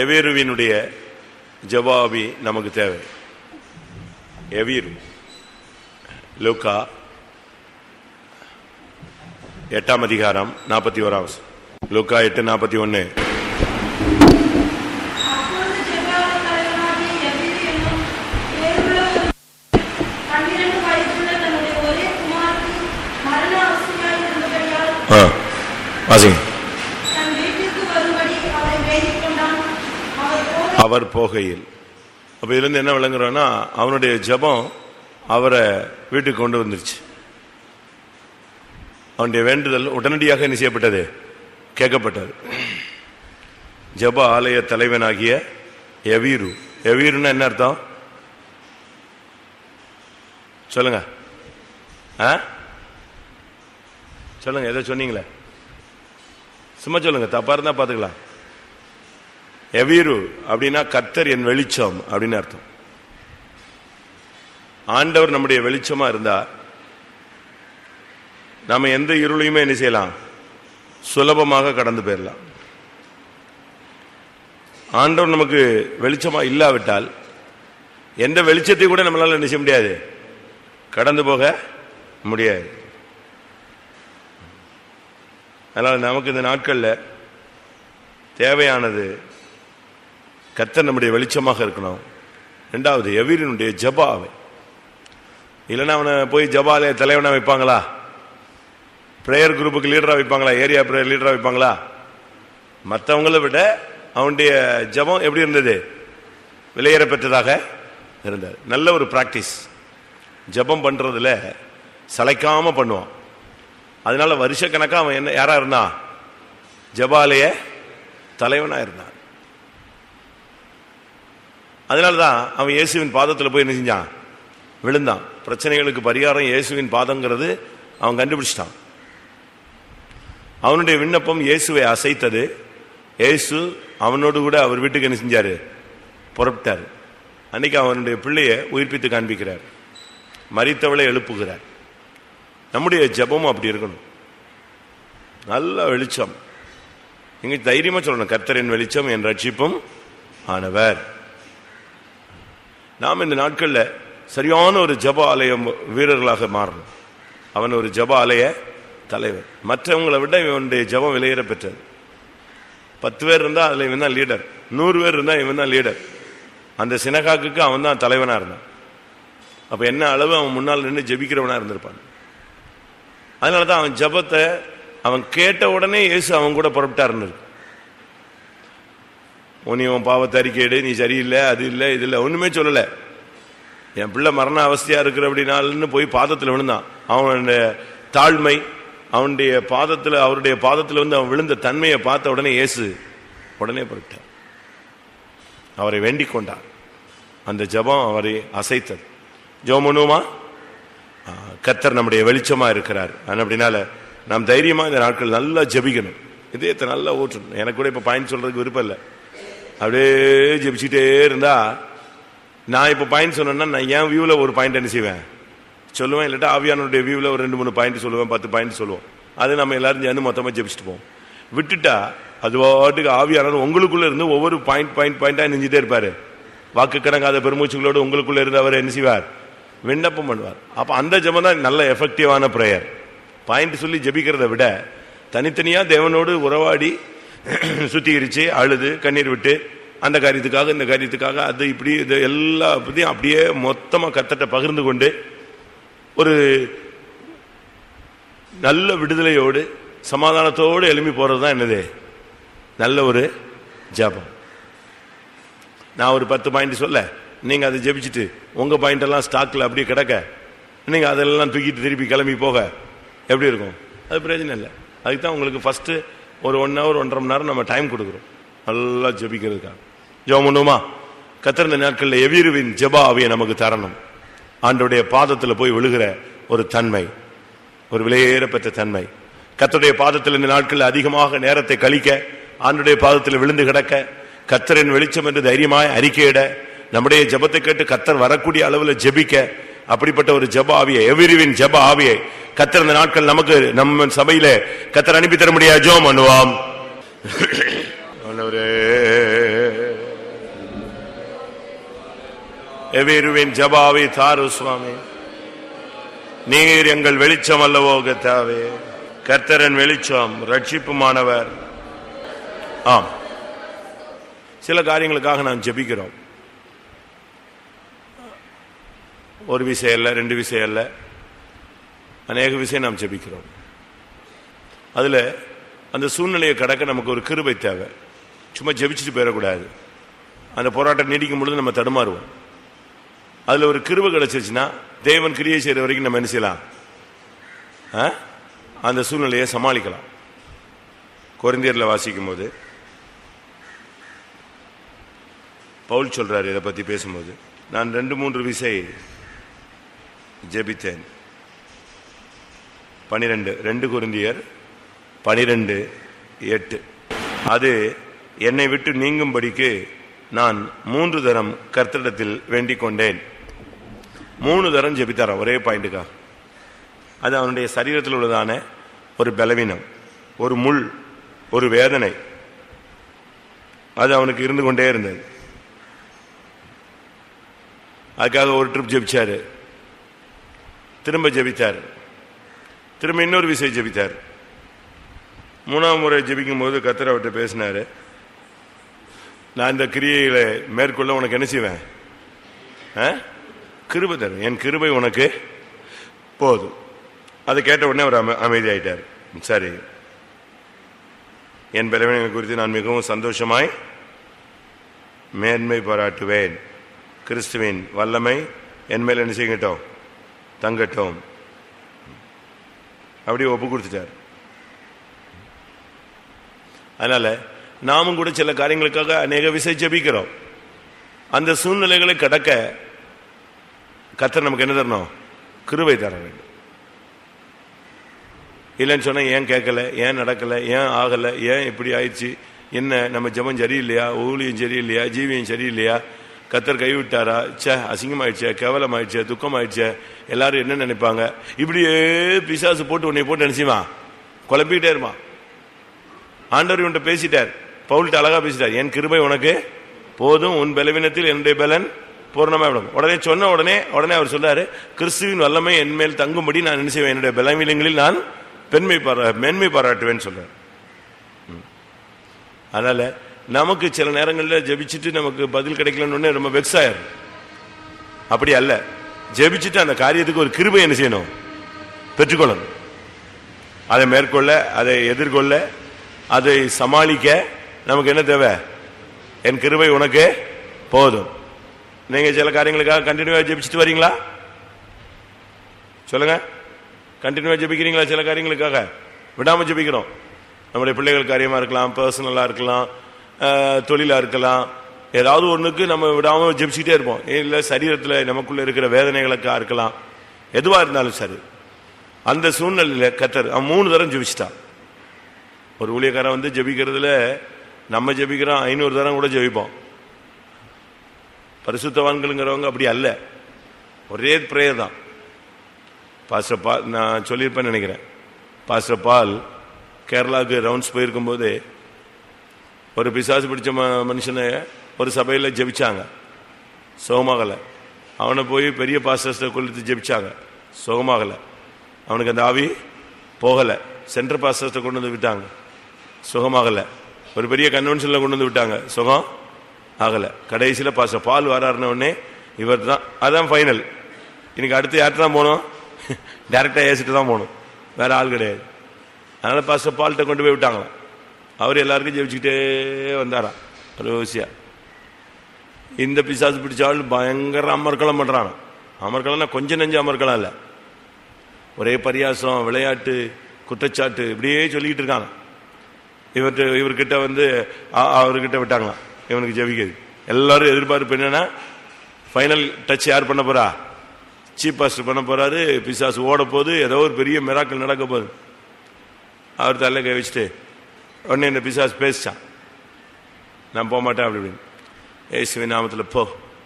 எவேருவினுடைய ஜவாபி நமக்கு தேவை. எவீரு. லூக்கா எட்டாம் அதிகாரம் நாற்பத்தி ஓராம் லூக்கா எட்டு நாற்பத்தி ஒன்னு. அப்பொழுது செவ்வாய் தலைவனாகிய எபிரி என்னும் பேருள்ள பன்னிரண்டு வயதுள்ள தன்னுடைய ஒரே குமாரத்தி மரண அவசியமாய் இருந்தபடியால் வாசிங்க தன் வீட்டிற்கு வரும்படி அவரை வேண்டிக் கொண்டான் அவர் போகையில். அப்ப இதுலேருந்து என்ன விளங்குறோம்னா அவனுடைய ஜெபம் அவரை வீட்டுக்கு கொண்டு வந்துருச்சு. அவனுடைய வேண்டுதல் உடனடியாக என்ன செய்யப்பட்டது? கேட்கப்பட்டது. ஜெப ஆலய தலைவனாகிய எவீரு. எவீருன்னா என்ன அர்த்தம்? சொல்லுங்க. ஆ? சொல்லுங்க ஏதோ சொன்னீங்களே. சும்மா சொல்லுங்க தப்பா இருந்தா பாத்துக்கலாம். எவீரு அப்படின்னா கத்தர் என் வெளிச்சம் அப்படின்னு அர்த்தம். ஆண்டவர் நம்முடைய வெளிச்சமா இருந்தா நாம எந்த இருளையுமே என்ன செய்யலாம்? சுலபமாக கடந்து போயிடலாம் ஆண்டவர் நமக்கு வெளிச்சமா இல்லாவிட்டால் எந்த வெளிச்சத்தை கூட நம்மளால என்ன செய்ய முடியாது. கடந்து போக முடியாது. அதனால் நமக்கு இந்த நாட்கள்ல தேவையானது கத்தர் நம்முடைய வெளிச்சமாக இருக்கணும். ரெண்டாவது எவீரனுடைய ஜபாவை. இல்லைன்னா அவனை போய் ஜபாலே தலைவனா வைப்பாங்களா? பிரேயர் குரூப்புக்கு லீடரா வைப்பாங்களா? ஏரியா பிரேயர் லீடரா வைப்பாங்களா? மற்றவங்களை விட அவனுடைய ஜபம் எப்படி இருந்தது? விலையேற பெற்றதாக இருந்தார். நல்ல ஒரு பிராக்டிஸ் ஜபம் பண்றதுல சளைக்காம பண்ணுவான். அதனால வருஷக்கணக்காக அவன் என்ன யாரா இருந்தான்? ஜபாலய தலைவனா இருந்தான். அதனாலதான் அவன் இயேசுவின் பாதத்தில் போய் என்ன செஞ்சான்? விழுந்தான். பிரச்சனைகளுக்கு பரிகாரம் இயேசுவின் பாதங்கிறது அவன் கண்டுபிடிச்சிட்டான். அவனுடைய விண்ணப்பம் இயேசுவை அசைத்தது. இயேசு அவனோடு கூட அவர் வீட்டுக்கு என்ன செஞ்சார்? புறப்பட்டார். அன்னைக்கு அவனுடைய பிள்ளையை உயிர்ப்பித்து காண்பிக்கிறார். மறித்தவளை எழுப்புகிறார். நம்முடைய ஜெபமும் அப்படி இருக்கணும். நல்ல வெளிச்சம். நீங்க தைரியமாக சொல்லணும். கர்த்தரின் வெளிச்சம் என் ரட்சிப்பும் ஆனவர். நாம் இந்த நாட்களில் சரியான ஒரு ஜப ஆலயம் வீரர்களாக மாறணும். அவன் ஒரு ஜப ஆலய தலைவர் மற்றவங்களை விட இவனுடைய ஜபம் விலையேற பெற்றது பத்து பேர் இருந்தால் அதில் இவன் தான் லீடர் நூறு பேர் இருந்தால் இவன் தான் லீடர் அந்த சினகாக்கு அவன் தான் தலைவனாக இருந்தான். அப்போ என்ன அளவு அவன் முன்னால் நின்று ஜபிக்கிறவனாக இருந்திருப்பான். அதனால தான் அவன் ஜபத்தை அவன் கேட்ட உடனே இயேசு அவன் கூட புறப்பட்டாருன்னு இருக்கு. உன் உன் பாவத்தை அறிக்கையிடு நீ சரியில்லை அது இல்லை இது இல்லை ஒன்றுமே சொல்லலை. என் பிள்ளை மரண அவஸ்தையாக இருக்கிற அப்படின்னாலுன்னு போய் பாதத்தில் விழுந்தான். அவனுடைய தாழ்மை அவனுடைய பாதத்தில் அவருடைய பாதத்தில் வந்து அவன் விழுந்த தன்மையை பார்த்த உடனே இயேசு உடனே புறப்பட்டார். அவரை வேண்டிக் கொண்டான். அந்த ஜெபம் அவரை அசைத்தது. ஜோமனுமா பண்ணுவோமா? நம்முடைய வெளிச்சமாக இருக்கிறார். ஆனால் அப்படினால நாம் தைரியமாக இந்த நாட்கள் நல்லா ஜெபிக்கணும். இதயத்தை நல்லா ஓட்டணும் எனக்கு கூட இப்போ பயன் சொல்கிறதுக்கு விருப்பம் இல்லை. அப்படியே ஜெபிச்சுட்டே இருந்தா நான் இப்போ பாயிண்ட் சொன்னேன்னா நான் என் வியூவில் ஒரு பாயிண்ட் என்ன செய்வேன்? சொல்லுவேன் இல்லாட்டா ஆவியானுடைய வியூவில் ஒரு ரெண்டு மூணு பாயிண்ட் சொல்லுவேன் பத்து பாயிண்ட் சொல்லுவோம். அது நம்ம எல்லாரும் சேர்ந்து மொத்தமாக ஜெபிச்சுட்டு போவோம். விட்டுட்டா அது பாட்டுக்கு ஆவியானவர் உங்களுக்குள்ள இருந்து ஒவ்வொரு பாயிண்ட் பாயிண்ட் பாயிண்ட்டாக நெஞ்சிட்டே இருப்பாரு. வாக்கு கடங்காத பெருமூச்சுகளோடு உங்களுக்குள்ள இருந்து அவர் என்ன செய்வார்? விண்ணப்பம் பண்ணுவார். அப்போ அந்த ஜெபம் தான் நல்ல எஃபெக்டிவான ப்ரேயர் பாயிண்ட் சொல்லி ஜெபிக்கிறத விட தனித்தனியாக தேவனோடு உறவாடி சுத்திகரித்து அழுது கண்ணீர் விட்டு அந்த காரியத்துக்காக இந்த காரியத்துக்காக அது இப்படி இது எல்லா பற்றியும் அப்படியே மொத்தமாக கத்தட்ட பகிர்ந்து கொண்டு ஒரு நல்ல விடுதலையோடு சமாதானத்தோடு எழுப்பி போகிறது தான் என்னது? நல்ல ஒரு ஜபம். நான் ஒரு பத்து பாயிண்ட் சொல்ல நீங்கள் அதை ஜெபிச்சுட்டு உங்கள் பாயிண்டெல்லாம் ஸ்டாக்கில் ஸ்டாக்ல அப்படியே கிடக்க நீங்கள் அதெல்லாம் தூக்கிட்டு திருப்பி கிளம்பி போக எப்படி இருக்கும்? அது பிரயோஜனம் இல்லை. அதுக்கு தான் உங்களுக்கு ஃபஸ்ட்டு ஒரு ஒன் ஹவர் ஒன்றரை மணி நேரம் நம்ம டைம் கொடுக்குறோம். நல்லா ஜபிக்கிறதுக்காக. ஜபம் பண்ணுவோமா கத்திரந்த நாட்களில் எவீருவின் ஜெபா நமக்கு தரணும். ஆண்டுடைய பாதத்தில் போய் விழுகிற ஒரு தன்மை. ஒரு விலையேறப்பெற்ற தன்மை. கத்தருடைய பாதத்தில் இந்த நாட்களில் அதிகமாக நேரத்தை கழிக்க ஆண்டுடைய பாதத்தில் விழுந்து கிடக்க கத்தரின் வெளிச்சம் என்று தைரியமாய் அறிக்கையிட நம்முடைய ஜெபத்தை கேட்டு கத்தர் வரக்கூடிய அளவில் ஜெபிக்க அப்படிப்பட்ட ஒரு ஜப ஆவியை எவ்ரிவின் ஜப ஆவியை கத்திறந்த நாட்கள் நமக்கு நம்ம சபையில கத்தர் அனுப்பி தர முடியாது. ஜோம் பண்ணுவாம். எவ்வேருவின் ஜபாவை தாரு சுவாமி. நீர் எங்கள் வெளிச்சம் அல்லவோ கத்தாவே. கர்த்தரன் வெளிச்சம் ரட்சிப்பு மாணவர் ஆம். சில காரியங்களுக்காக நாம் ஜபிக்கிறோம். ஒரு விஷயம் இல்லை ரெண்டு விஷயம் இல்லை அநேக விஷயம் நாம் ஜெபிக்கிறோம். அதில் அந்த சூழ்நிலையை கடக்க நமக்கு ஒரு கிருபை தேவை. சும்மா ஜபிச்சுட்டு போயிடக்கூடாது. அந்த போராட்டம் நீடிக்கும் பொழுது நம்ம தடுமாறுவோம். அதில் ஒரு கிருபை கிடச்சிருச்சுன்னா தேவன் கிரியை செய்கிற வரைக்கும் நம்ம என்ன செய்யலாம்? ஆ? அந்த சூழ்நிலையை சமாளிக்கலாம். குறைந்தியரில் வாசிக்கும் போது பவுல் சொல்கிறார் இதை பற்றி பேசும்போது. நான் ரெண்டு மூன்று விசை ஜெபித்தேன். பனிரெண்டு ரெண்டு குருந்தியர் பனிரெண்டு எட்டு. அது என்னை விட்டு நீங்கும்படிக்கு நான் மூன்று தரம் கர்த்தரிடத்தில் வேண்டிக் கொண்டேன். மூணு தரம் ஜெபித்தாராம் ஒரே பாயிண்ட்டுக்கா? அது அவனுடைய சரீரத்தில் உள்ளதான ஒரு பலவீனம் ஒரு முள் ஒரு வேதனை. அது அவனுக்கு இருந்து கொண்டே இருந்தது. அதுக்காக ஒரு ட்ரிப் ஜெபிச்சாரு. திரும்ப ஜெபித்தார். திரும்ப இன்னொரு விஷயம் ஜெபித்தார். மூணாம் முறை ஜபிக்கும் போது கத்தர் அவர்கிட்ட பேசினார். நான் இந்த கிரியைகளை மேற்கொள்ள உனக்கு என்ன செய்வேன்? ஆ? கிருபை தரும் என் கிருபை உனக்கு போதும். அதை கேட்ட உடனே அவர் அமைதியாயிட்டார். சரி. என் பலவீனங்கள் குறித்து நான் மிகவும் சந்தோஷமாய் மேன்மை பாராட்டுவேன். கிறிஸ்துவின் வல்லமை என் மேல் என்ன செய்யட்டோம் தங்கட்டும். அப்படியே ஒப்பு கொடுத்துட்டார். அதனால நாமும் கூட சில காரியங்களுக்காக அநேக விசை ஜெபிக்கிறோம். அந்த சூழ்நிலைகளை கடக்க கத்தர் நமக்கு என்ன தரணும்? கிருவை தர வேண்டும். இல்லைன்னு சொன்னா ஏன் கேட்கல ஏன் நடக்கல ஏன் ஆகல ஏன் இப்படி ஆயிடுச்சு என்ன நம்ம ஜபம் சரியில்லையா ஊழியம் சரியில்லையா ஜீவியம் சரியில்லையா கத்தர் கைவிட்டாரா? சே அசிங்கமாயிடுச்சே கேவலமாயிடுச்சே துக்கமாயிடுச்சே. எல்லாரும் என்ன நினைப்பாங்க? இப்படியே பிசாசு போட்டு உன்னை போட்டு நினைச்சுமா குழப்பிக்கிட்டே இருமா ஆண்டவர் இவன்ட்ட பேசிட்டார். பவுல்கிட்ட அழகா பேசிட்டார். என் கிருபை உனக்கு போதும் உன் பலவீனத்தில் என்னுடைய பலன் பூர்ணமா விடும். உடனே சொன்ன உடனே உடனே அவர் சொல்றாரு கிறிஸ்துவின் வல்லமை என் மேல் தங்கும்படி நான் என்ன செய்வேன்? என்னுடைய பலவீனங்களில் நான் பெண்மை பாரா மேன்மை பாராட்டுவேன்னு சொல்றேன் ம். அதனால நமக்கு சில நேரங்களில் ஜெபிச்சுட்டு நமக்கு பதில் கிடைக்கலன்னு ரொம்ப வெக்ஸ் ஆயிரும். அப்படி அல்ல. ஜெபிச்சுட்டு அந்த காரியத்துக்கு ஒரு கிருபை என்ன செய்யணும்? பெற்றுக்கொள்ளணும். அதை மேற்கொள்ள அதை எதிர்கொள்ள அதை சமாளிக்க நமக்கு என்ன தேவை? என் கிருபை உனக்கு போதும். நீங்கள் சில காரியங்களுக்காக கண்டினியூவாக ஜெபிச்சுட்டு வரீங்களா? சொல்லுங்க. கண்டினியூவாக ஜெபிக்கிறீங்களா சில காரியங்களுக்காக? விடாமல் ஜெபிக்கிறோம். நம்முடைய பிள்ளைகள் காரியமாக இருக்கலாம் பர்சனலாக இருக்கலாம் தொழிலாக தொழிலா இருக்கலாம். ஏதாவது ஒண்ணுக்கு நம்ம விடாமல் ஜெபிச்சுட்டே இருப்போம். இல்லை சரீரத்துல நமக்குள்ள இருக்கிற வேதனைகளுக்காக இருக்கலாம். எதுவாக இருந்தாலும் சரி. அந்த சூழ்நிலையில கத்தர் அவன் மூணு தரம் ஜெபிச்சிட்டான். ஒரு ஊழியக்காரன் வந்து ஜெபிக்கிறதுல நம்ம ஜெபிக்கிறோம் ஐநூறு தரம் கூட ஜெபிப்போம். பரிசுத்தவான்களுங்கிறவங்க அப்படி அல்ல. ஒரே பிரேயர் தான். பாஸ்டர் பால் நான் சொல்லியிருப்பேன்னு நினைக்கிறேன். பாஸ்டர் பால் கேரளாவுக்கு ரவுண்ட்ஸ் போயிருக்கும்போது ஒரு பிசாசு பிடிச்ச ம- மனுஷனை ஒரு சபையில் ஜெபிச்சாங்க. சுகமாகலை. அவனை போய் பெரிய பாஸ்டர்ஸை கொளுத்து ஜெபிச்சாங்க. சுகமாகலை. அவனுக்கு அந்த ஆவி போகலை. சென்ட்ரல் பாஸ்டர்ஸை கொண்டு வந்து விட்டாங்க. சுகமாகலை. ஒரு பெரிய கன்வென்ஷனில் கொண்டு வந்து விட்டாங்க. சுகம் ஆகலை. கடைசியில் பாஸ்டர் பால் வராருனவுடனே இவர் தான் அதான் ஃபைனல் இன்னைக்கு அடுத்து யார்கிட்ட தான் போகணும் டேரெக்டாக ஏசிட்டு தான் போகணும் வேறு ஆள் கிடையாது. அதனால் பாஸ்டர் பால்கிட்ட கொண்டு போய் விட்டாங்களாம். அவர் எல்லாருக்கும் ஜெபிச்சுக்கிட்டே வந்தாராம். ரோசியா இந்த பிசாசு பிடிச்சாள் பயங்கர அமர்க்களம் பண்ணுறாங்க அமர்க்களம்னா கொஞ்சம் நெஞ்சு அமர்க்களம் இல்லை. ஒரே பரியாசம் விளையாட்டு குற்றச்சாட்டு இப்படியே சொல்லிக்கிட்டு இருக்காங்க இவர்கிட்ட இவர்கிட்ட வந்து அவர்கிட்ட விட்டாங்களாம். இவனுக்கு ஜெபிக்கிறது. எல்லாரும் எதிர்பார்ப்பு என்னன்னா ஃபைனல் டச் யார் பண்ண போறா? சீப் பாஸ்டர் பண்ண போறாரு பிசாசு ஓட போது ஏதோ ஒரு பெரிய மிராக்கள் நடக்க போகுது. அவர் தலை கை வச்சுட்டு உடனே இந்த பிசாஸ் பேசிச்சான். நான் போக மாட்டேன் அப்படி இப்படின்னு. ஏசுவின் நாமத்தில் போ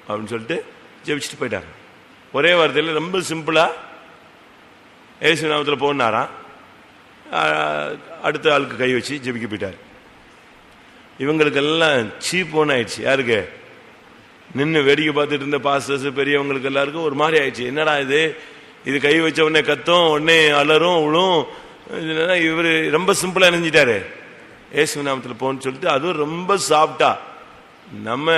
அப்படின்னு சொல்லிட்டு ஜெபிச்சுட்டு போயிட்டாங்க ஒரே வார்த்தையில் ரொம்ப சிம்பிளா ஏசு நாமத்தில் போனாராம். அடுத்த ஆளுக்கு கை வச்சு ஜெபிக்க போயிட்டார். இவங்களுக்கெல்லாம் சீப் ஒன்று ஆயிடுச்சு. யாருக்கு? நின்று வேடிக்கை பார்த்துட்டு இருந்த பாஸ்டர்ஸ் பெரியவங்களுக்கு எல்லாருக்கும் ஒரு மாதிரி ஆயிடுச்சு. என்னடா இது? இது கை வச்ச உடனே கத்தும் உடனே அலரும் உளும் இது ரொம்ப சிம்பிளாக நினைஞ்சிட்டாரு ஏசு நாமத்தில் போன்னு சொல்லிட்டு அதுவும் ரொம்ப சாப்பிட்டா நம்ம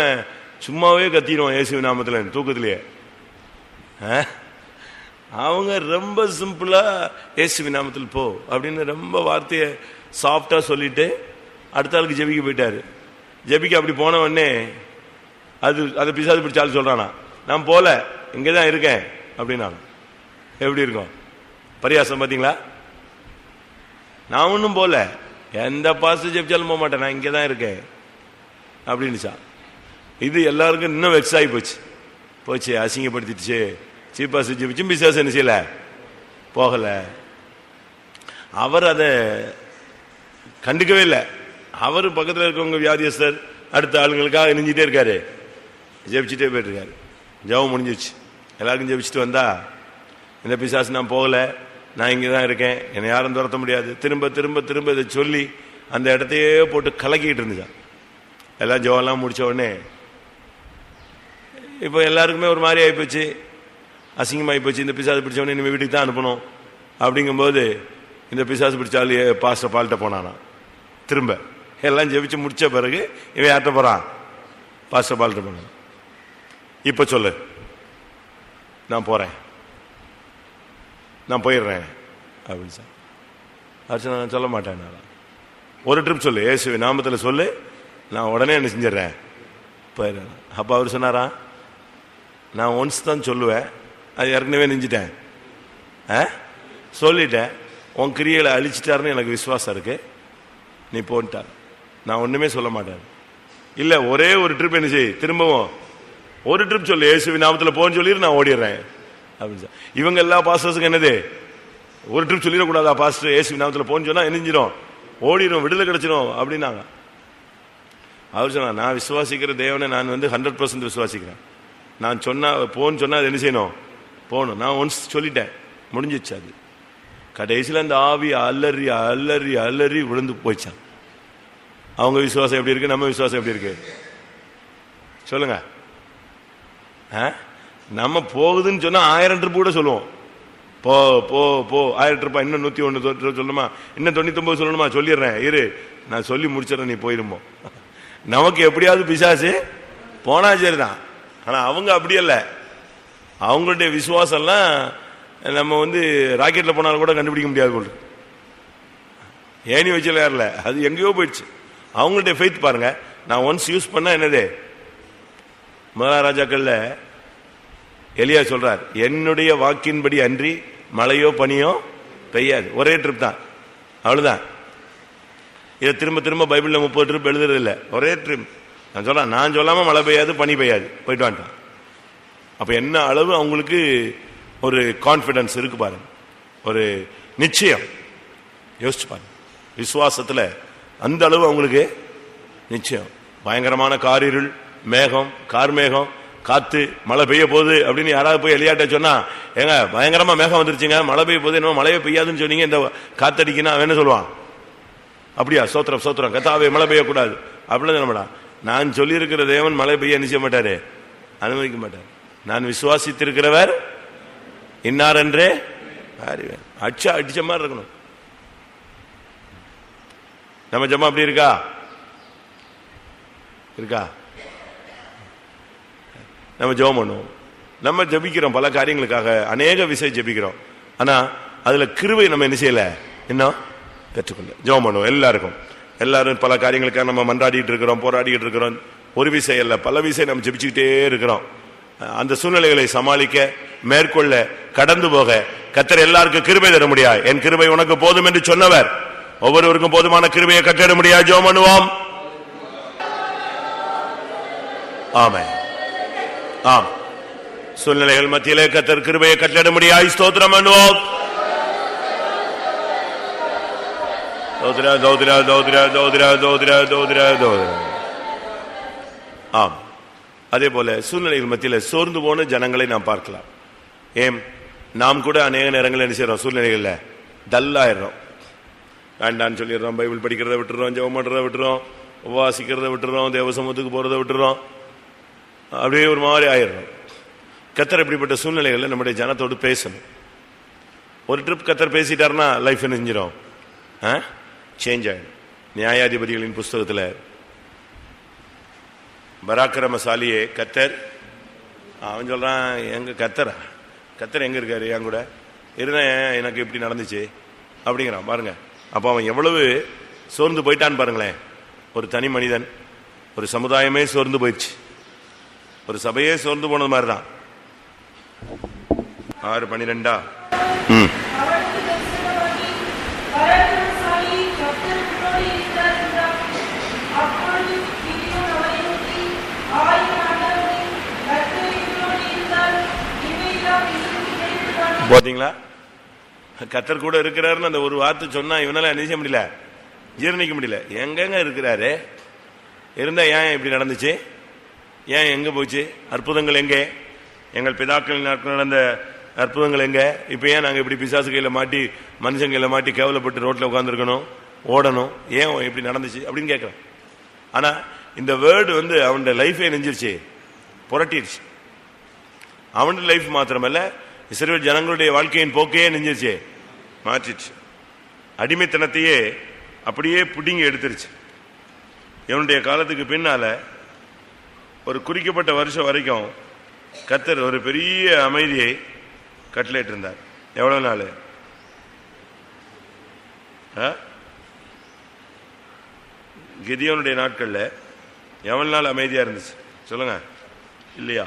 சும்மாவே கத்திடுவோம் இயேசு நாமத்தில் தூக்கத்திலேயே. ஆ? அவங்க ரொம்ப சிம்பிளாக இயேசு நாமத்தில் போ அப்படின்னு ரொம்ப வார்த்தையை சாஃப்டாக சொல்லிட்டு அடுத்த ஆளுக்கு ஜெபிக்க போயிட்டாரு. ஜெபிக்க அப்படி போன உடனே அது அதை பிசாது பிடிச்சாலும் சொல்கிறானா நான் போகல இங்கே தான் இருக்கேன் அப்படின்னா எப்படி இருக்கும்? பரியாசம் பார்த்தீங்களா? நான் ஒன்றும் போகல எந்த பாஸ்டர் ஜெபிச்சாலும் போக மாட்டேன். நான் இங்கே தான் இருக்கேன். அப்படின்னுச்சா. இது எல்லாருக்கும் இன்னும் வெக்ஸ் ஆகி போச்சு. போச்சு அசிங்கப்படுத்திடுச்சு. சீப்பாசு ஜெபிச்சும் பிசாஸ் என்ன செய்யல? போகலை. அவர் அதை கண்டுக்கவே இல்லை. அவர் பக்கத்தில் இருக்கவங்க வியாதியஸ்தர் அடுத்த ஆளுங்களுக்காக நெஞ்சிட்டே இருக்காரு. ஜெபிச்சுட்டே போயிட்டுருக்காரு ஜெபம் முடிஞ்சிச்சு எல்லாருக்கும் ஜெபிச்சுட்டு வந்தா இந்த பிசாசு நான் போகலை. நான் இங்கே தான் இருக்கேன். என்னை யாரும் துரத்த முடியாது. திரும்ப திரும்ப திரும்ப இதை சொல்லி அந்த இடத்தையே போட்டு கலக்கிட்டு இருந்துச்சான் எல்லாம் ஜோலாம் முடித்த உடனே இப்போ எல்லாருக்குமே ஒரு மாதிரி ஆகிப்போச்சு அசிங்கமாகி போச்சு. இந்த பிசாசு பிடிச்சவொடனே நம்ம வீட்டுக்கு தான் அனுப்பணும். அப்படிங்கும்போது இந்த பிசாசு பிடிச்சாலும் பாஸ்டர் பால்கிட்ட போனானா திரும்ப. எல்லாம் ஜெபிச்சு முடிச்ச பிறகு இவன் யார்கிட்ட போகிறான் பாஸ்டர் பால்கிட்ட போனான். இப்போ சொல்லு. நான் போகிறேன் நான் போயிடுறேன். அப்படின்னு சார் அர்ச்சனா நான் சொல்ல மாட்டேன் நான். ஒரு ட்ரிப் சொல்லு ஏசுவி நாமத்தில் சொல்லு நான் உடனே என்ன செஞ்சிடறேன். போயிடுறேன். அப்போ அவர் சொன்னாரா? நான் ஒன்ஸ் தான் சொல்லுவேன் அது ஏற்கனவே நெஞ்சிட்டேன். ஆ? சொல்லிட்டேன். உன் கிரியைகளை அழிச்சிட்டாருன்னு எனக்கு விசுவாசம் இருக்கு. நீ போன்ட்டார் நான் ஒண்ணுமே சொல்ல மாட்டேன். இல்ல ஒரே ஒரு ட்ரிப் என்ன செய் திரும்பவும். ஒரு ட்ரிப் சொல்லு இயேசுவி நாமத்தில் போன்னு சொல்லிடு நான் ஓடிடுறேன். அப்படின்னு சொல். இவங்க எல்லா பாஸ்டர்ஸுக்கும் என்னது? ஒரு ட்ரிப் சொல்லிடக்கூடாதா பாஸ்டர் ஏசி நாமத்தில் போன்னு சொன்னால் என்னஞ்சிரும் ஓடிடும் விடுதலை கிடைச்சிரும் அப்படின்னாங்க. அவர் சொன்னா நான் விசுவாசிக்கிற தேவனை நான் வந்து ஹண்ட்ரட் பர்சன்ட் விசுவாசிக்கிறேன். நான் சொன்னால் போன்னு சொன்னால் அது என்ன செய்யணும்? போகணும். நான் ஒன்ஸ் சொல்லிட்டேன். முடிஞ்சிச்சு அது. கடைசியில் அந்த ஆவி அலறி அலறி அலறி விழுந்து போயிச்சான். அவங்க விசுவாசம் எப்படி இருக்கு? நம்ம விசுவாசம் எப்படி இருக்கு? சொல்லுங்க. ஆ? நம்ம போகுதுன்னு சொன்னா ஆயிரம் ட்ரிப் கூட சொல்லுவோம். போ போ போ. ஆயிரம் ரூபாய் இன்னும் நூத்தி ஒன்று சொல்லணுமா? இன்னும் தொண்ணூத்தொன்பது சொல்லணுமா? சொல்லிடுறேன். இரு. நான் சொல்லி முடிச்சிடறேன் நீ போயிருமோ நமக்கு எப்படியாவது பிசாசு? போனா சரிதான். ஆனா அவங்க அப்படி இல்லை அவங்களுடைய விசுவாசம்லாம் நம்ம வந்து ராக்கெட்ல போனாலும் கூட கண்டுபிடிக்க முடியாது போல ஏணி வச்சல ஏறல அது எங்கேயோ போயிடுச்சு. அவங்கள்ட்ட ஃபெய்த் பாருங்க. நான் ஒன்ஸ் யூஸ் பண்ணா என்னது? மகாராஜாக்கள்ல எலியா சொல்றார் என்னுடைய வாக்கின்படி அன்றி மழையோ பனியோ பெய்யாது. ஒரே ட்ரிப் தான். அவ்வளவுதான். இதை திரும்ப திரும்ப பைபிள்ல முப்பது ட்ரிப் எழுதுறதில்ல. ஒரே ட்ரிப் நான் சொல்றேன் நான் சொல்லாம மழை பெய்யாது பனி பெய்யாது. போயிட்டு வந்துட்டான் அப்ப என்ன அளவு அவங்களுக்கு ஒரு கான்பிடன்ஸ் இருக்கு பாருங்க. ஒரு நிச்சயம். யோசிச்சு பாருங்க. விசுவாசத்துல அந்த அளவு அவங்களுக்கு நிச்சயம். பயங்கரமான காரிருள் மேகம் கார்மேகம் காத்து மழை பெய்ய போகுது அப்படின்னு யாராவது போய் எளியாட்ட சொன்னா ஏங்க பயங்கரமா மேகம் வந்துருச்சுங்க மழை பெய்ய போது என்ன மழையே பெய்யாதுன்னு சொன்னீங்க இந்த காத்தடிக்குன்னா என்ன சொல்லுவான்? அப்படியா சோத்திரம் சோத்திரம் கத்தாவே மழை பெய்யக்கூடாது. அப்படிலாம் சொல்ல மாட்டான். நான் சொல்லியிருக்கிற தேவன் மழை பெய்ய நிச்சய மாட்டாரு? அனுமதிக்க மாட்டார். நான் விசுவாசித்திருக்கிறவர் இன்னார் என்றே அறிவேன். அடிச்சா அடிச்ச மாதிரி இருக்கணும். நம்ம ஜம்மா அப்படி இருக்கா? இருக்கா? நம்ம ஜெபம் பண்ணுவோம். நம்ம ஜெபிக்கிறோம் பல காரியங்களுக்காக. அநேக விஷயம் ஜெபிக்கிறோம். ஆனால் அதில் கிருவை நம்ம என்ன செய்யலை? இன்னும் பெற்றுக்கொள்ள. ஜெபம் பண்ணுவோம். எல்லாருக்கும். எல்லாரும் பல காரியங்களுக்காக நம்ம மன்றாடிட்டு இருக்கிறோம் போராடிட்டு இருக்கிறோம். ஒரு விஷயம் அல்ல பல விஷயம் நம்ம ஜெபிச்சுக்கிட்டே இருக்கிறோம். அந்த சூழ்நிலைகளை சமாளிக்க மேற்கொள்ள கடந்து போக கத்தர் எல்லாருக்கும் கிருபை தர முடியாது என் கிருபை உனக்கு போதும் என்று சொன்னவர். ஒவ்வொருவருக்கும் போதுமான கிருபையை கட்டிட முடியாது ஜோம் பண்ணுவோம். ஆமே ஆம். சூழ்நிலைகள் மத்தியிலே கத்தர் கிருபையை கட்டிட முடியாது ஸ்தோத்திரம் பண்ணுவோம். தோதிரா தோதிரா தோதிரா தோதிரா ஆம். அதே போல சூழ்நிலைகள் மத்தியில் சோர்ந்து போன ஜனங்களை நாம் பார்க்கலாம். ஏன் நாம் கூட அநேக நேரங்களில் என்ன செய்யறோம் சூழ்நிலைகளில் டல்லாயிடுறோம். வேண்டான்னு சொல்லிடுறோம். பைபிள் படிக்கிறத விட்டுறோம் ஜெபம் பண்ணுறத விட்டுறோம் உபாசிக்கிறத விட்டுறோம் தேவசமத்துக்கு போகிறத விட்டுறோம். அப்படியே ஒரு மாதிரி ஆயிடணும் கத்தர் இப்படிப்பட்ட சூழ்நிலைகளில் நம்முடைய ஜனத்தோடு பேசணும். ஒரு ட்ரிப் கத்தர் பேசிட்டாருன்னா லைஃப் நெஞ்சிடும் சேஞ்ச் ஆகிடும் நியாயாதிபதிகளின் புஸ்தகத்தில் பராக்கிரமசாலியே கத்தர். அவன் சொல்கிறான் எங்கள் கத்தரா? கத்தர் எங்கே இருக்காரு? என் கூட? இருந்தேன் எனக்கு இப்படி நடந்துச்சு. அப்படிங்கிறான். பாருங்க. அப்போ அவன் எவ்வளவு சோர்ந்து போயிட்டான்னு பாருங்களேன். ஒரு தனி மனிதன் ஒரு சமுதாயமே சோர்ந்து போயிடுச்சு. ஒரு சபையே சோர்ந்து போனது மாதிரி தான் ஆறு பன்னிரெண்டா ம்? பாத்தீங்களா? கத்தர் கூட இருக்கிறாருன்னு அந்த ஒரு வார்த்தை சொன்னா இவனால செய்ய முடியல? ஜீரணிக்க முடியல. எங்கெங்க இருக்கிறாரு? இருந்தா ஏன் இப்படி நடந்துச்சு? ஏன் எங்கே போச்சு? அற்புதங்கள் எங்கே? எங்கள் பிதாக்கள் நாட்கள் நடந்த அற்புதங்கள் எங்கே? இப்போ ஏன் நாங்கள் இப்படி பிசாசு கையில் மாட்டி மனுஷன் கையில் மாட்டி கேவலப்பட்டு ரோட்டில் உட்காந்துருக்கணும் ஓடணும்? ஏன் இப்படி நடந்துச்சு? அப்படின்னு கேட்குறேன் ஆனால் இந்த வேர்டு வந்து அவனோட லைஃபே நெஞ்சிருச்சு. புரட்டிடுச்சு அவனுடைய லைஃப் மாத்திரமல்ல இஸ்ரேல் ஜனங்களுடைய வாழ்க்கையின் போக்கையே நெஞ்சிருச்சு. மாற்றிடுச்சு. அடிமைத்தனத்தையே அப்படியே புடிங்கி எடுத்துருச்சு. இவனுடைய காலத்துக்கு பின்னால் ஒரு குறிக்கப்பட்ட வருஷம் வரைக்கும் கத்தர் ஒரு பெரிய அமைதியை கட்டளையிட்டு இருந்தார் எவ்வளோ நாள்? ஆ? கிதியோனுடைய நாட்களில் எவ்வளோ நாள் அமைதியாக இருந்துச்சு? சொல்லுங்க. இல்லையா?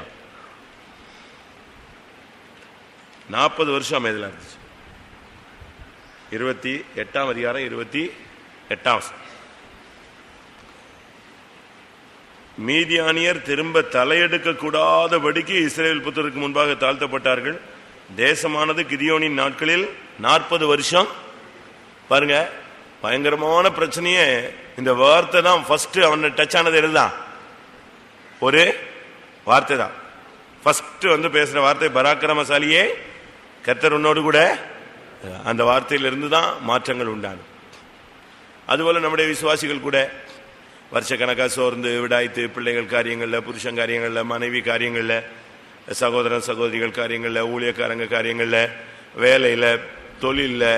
நாற்பது வருஷம் அமைதியில் இருந்துச்சு. இருபத்தி எட்டாம் அதிகாரம் இருபத்தி எட்டாம் வசனம். மீதியானியர் திரும்ப தலையெடுக்க கூடாதபடிக்கு இஸ்ரேல் புத்தருக்கு முன்பாக தாழ்த்தப்பட்டார்கள். தேசமானது கிதியோனின் நாட்களில் நாற்பது வருஷம். பாருங்க பயங்கரமான பிரச்சனையே. இந்த வார்த்தை தான் ஃபர்ஸ்ட் அவனை டச் ஆனது எதுதான் ஒரு வார்த்தை தான். ஃபர்ஸ்ட் வந்து பேசுற வார்த்தை பராக்கிரமசாலியே. கத்தர் உன்னோடு கூட அந்த வார்த்தையிலிருந்து தான் மாற்றங்கள் உண்டான அதுபோல நம்முடைய விசுவாசிகள் கூட வருஷக்கணக்காக சோர்ந்து விடாய்த்து பிள்ளைகள் காரியங்களில் புருஷன் காரியங்களில் மனைவி காரியங்களில் சகோதரன் சகோதரிகள் காரியங்களில் ஊழியக்காரங்க காரியங்களில் வேலையில் தொழிலில்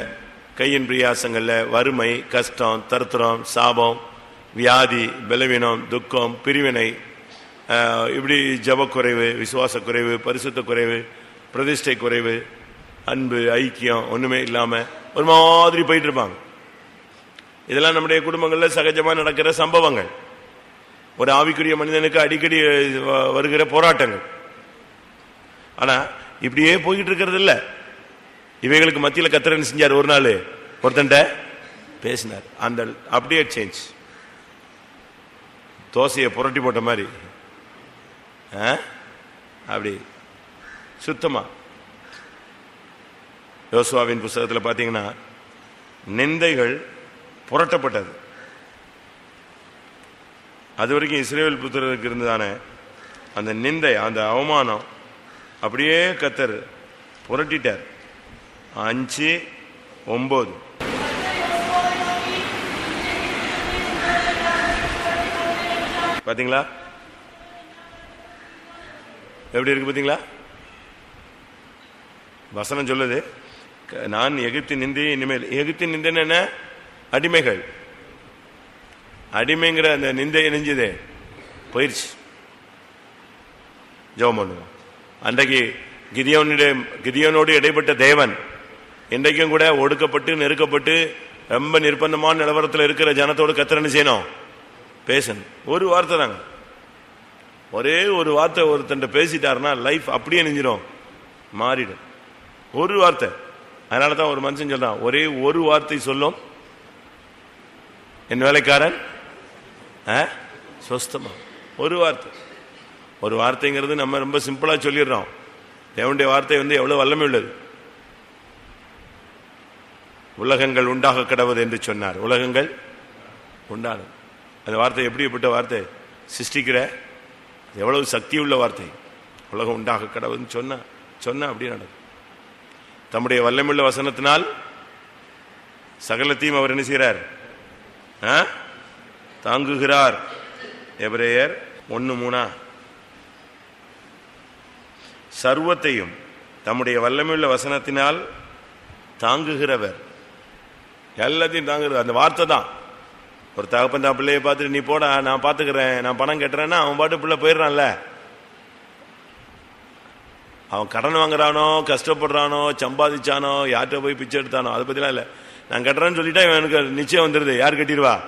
கையின் பிரியாசங்களில் வறுமை கஷ்டம் தருத்திரம் சாபம் வியாதி பலவீனம் துக்கம் பிரிவினை இப்படி ஜபக்குறைவு விசுவாச குறைவு பரிசுத்த குறைவு பிரதிஷ்டை குறைவு அன்பு ஐக்கியம் ஒன்றுமே இல்லாமல் ஒரு மாதிரி போயிட்டு இருப்பாங்க. இதெல்லாம் நம்முடைய குடும்பங்களில் சகஜமாக நடக்கிற சம்பவங்கள். ஒரு ஆவிக்குரிய மனிதனுக்கு அடிக்கடி வருகிற போராட்டங்கள். ஆனால் இப்படியே போய்கிட்டு இருக்கிறது இல்லை. இவைகளுக்கு மத்தியில் கத்திரன் செஞ்சார்? ஒரு நாள் ஒருத்தன்ட்ட பேசினார். அந்த அப்படியே சேஞ்ச் தோசையை புரட்டி போட்ட மாதிரி. ஆ? அப்படி. சுத்தமா. யோசுவாவின் புஸ்தகத்தில் பார்த்தீங்கன்னா நிந்தைகள் புரட்டப்பட்டது. அது வரைக்கும் இஸ்ரேல் புத்திரருக்கு இருந்ததான? அந்த நிந்தை அந்த அவமானம் அப்படியே கத்தர் புரட்டிட்டார். அஞ்சு ஒம்பது. பார்த்தீங்களா எப்படி இருக்கு பார்த்தீங்களா வசனம் சொல்லுது க- நான் எகிப்தின் நிந்தையை இனிமேல். எகிப்தின் நிந்தைன்னு என்ன? அடிமைகள். அடிமைங்கிற அந்த நிந்தை நெஞ்சதே போயிடுச்சு ஜெபம் பண்ணுவோம். அன்றைக்கு கிதியோனுடைய கிதியோனோடு இடைப்பட்ட தேவன் இன்றைக்கும் கூட ஒடுக்கப்பட்டு நெருக்கப்பட்டு ரொம்ப நிர்பந்தமான நிலவரத்தில் இருக்கிற ஜனத்தோடு கத்திரன்னு செய்யணும்? பேசணும். ஒரு வார்த்தை தாங்க. ஒரே ஒரு வார்த்தை ஒருத்தன் பேசிட்டாருன்னா லைஃப் அப்படியே நெஞ்சிடும் மாறிடும். ஒரு வார்த்தை. அதனால தான் ஒரு மனுஷன் சொல்றான் ஒரே ஒரு வார்த்தை சொல்லும் என் வேலைக்காரன்? ஆ? சொஸ்தமா? ஒரு வார்த்தை. ஒரு வார்த்தைங்கிறது நம்ம ரொம்ப சிம்பிளா சொல்லிடுறோம். தேவனுடைய வார்த்தை வந்து எவ்வளவு வல்லமை உள்ளது உலகங்கள் உண்டாக கிடவது என்று சொன்னார். உலகங்கள் உண்டானது. அந்த வார்த்தை எப்படிப்பட்ட வார்த்தை? சிருஷ்டிக்கிற எவ்வளவு சக்தி உள்ள வார்த்தை. உலகம் உண்டாக கடவுதுன்னு சொன்ன சொன்ன அப்படி நடக்கும். தம்முடைய வல்லமுள்ள வசனத்தினால் சகலத்தையும் அவர் என்ன செய்கிறார் தாங்குகிறார். எபிரேயர் ஒன்று மூணா. சர்வத்தையும் தம்முடைய வல்லமையுள்ள வசனத்தினால் தாங்குகிறவர். எல்லாத்தையும் தாங்குறது அந்த வார்த்தை தான். ஒரு தகப்பன் தான் பிள்ளைய பார்த்துட்டு நீ போட நான் பார்த்துக்கிறேன். நான் பணம் கட்டுறேன்னா அவன் பாட்டு பிள்ளை போயிடுறான்ல. அவன் கடன் வாங்குறானோ கஷ்டப்படுறானோ சம்பாதிச்சானோ யார்கிட்ட போய் பிச்சை எடுத்தானோ அதை பற்றிலாம் இல்லை. நான் கட்டுறேன்னு சொல்லிட்டா எனக்கு நிச்சயம் வந்துடுது யார் கட்டிடுவா?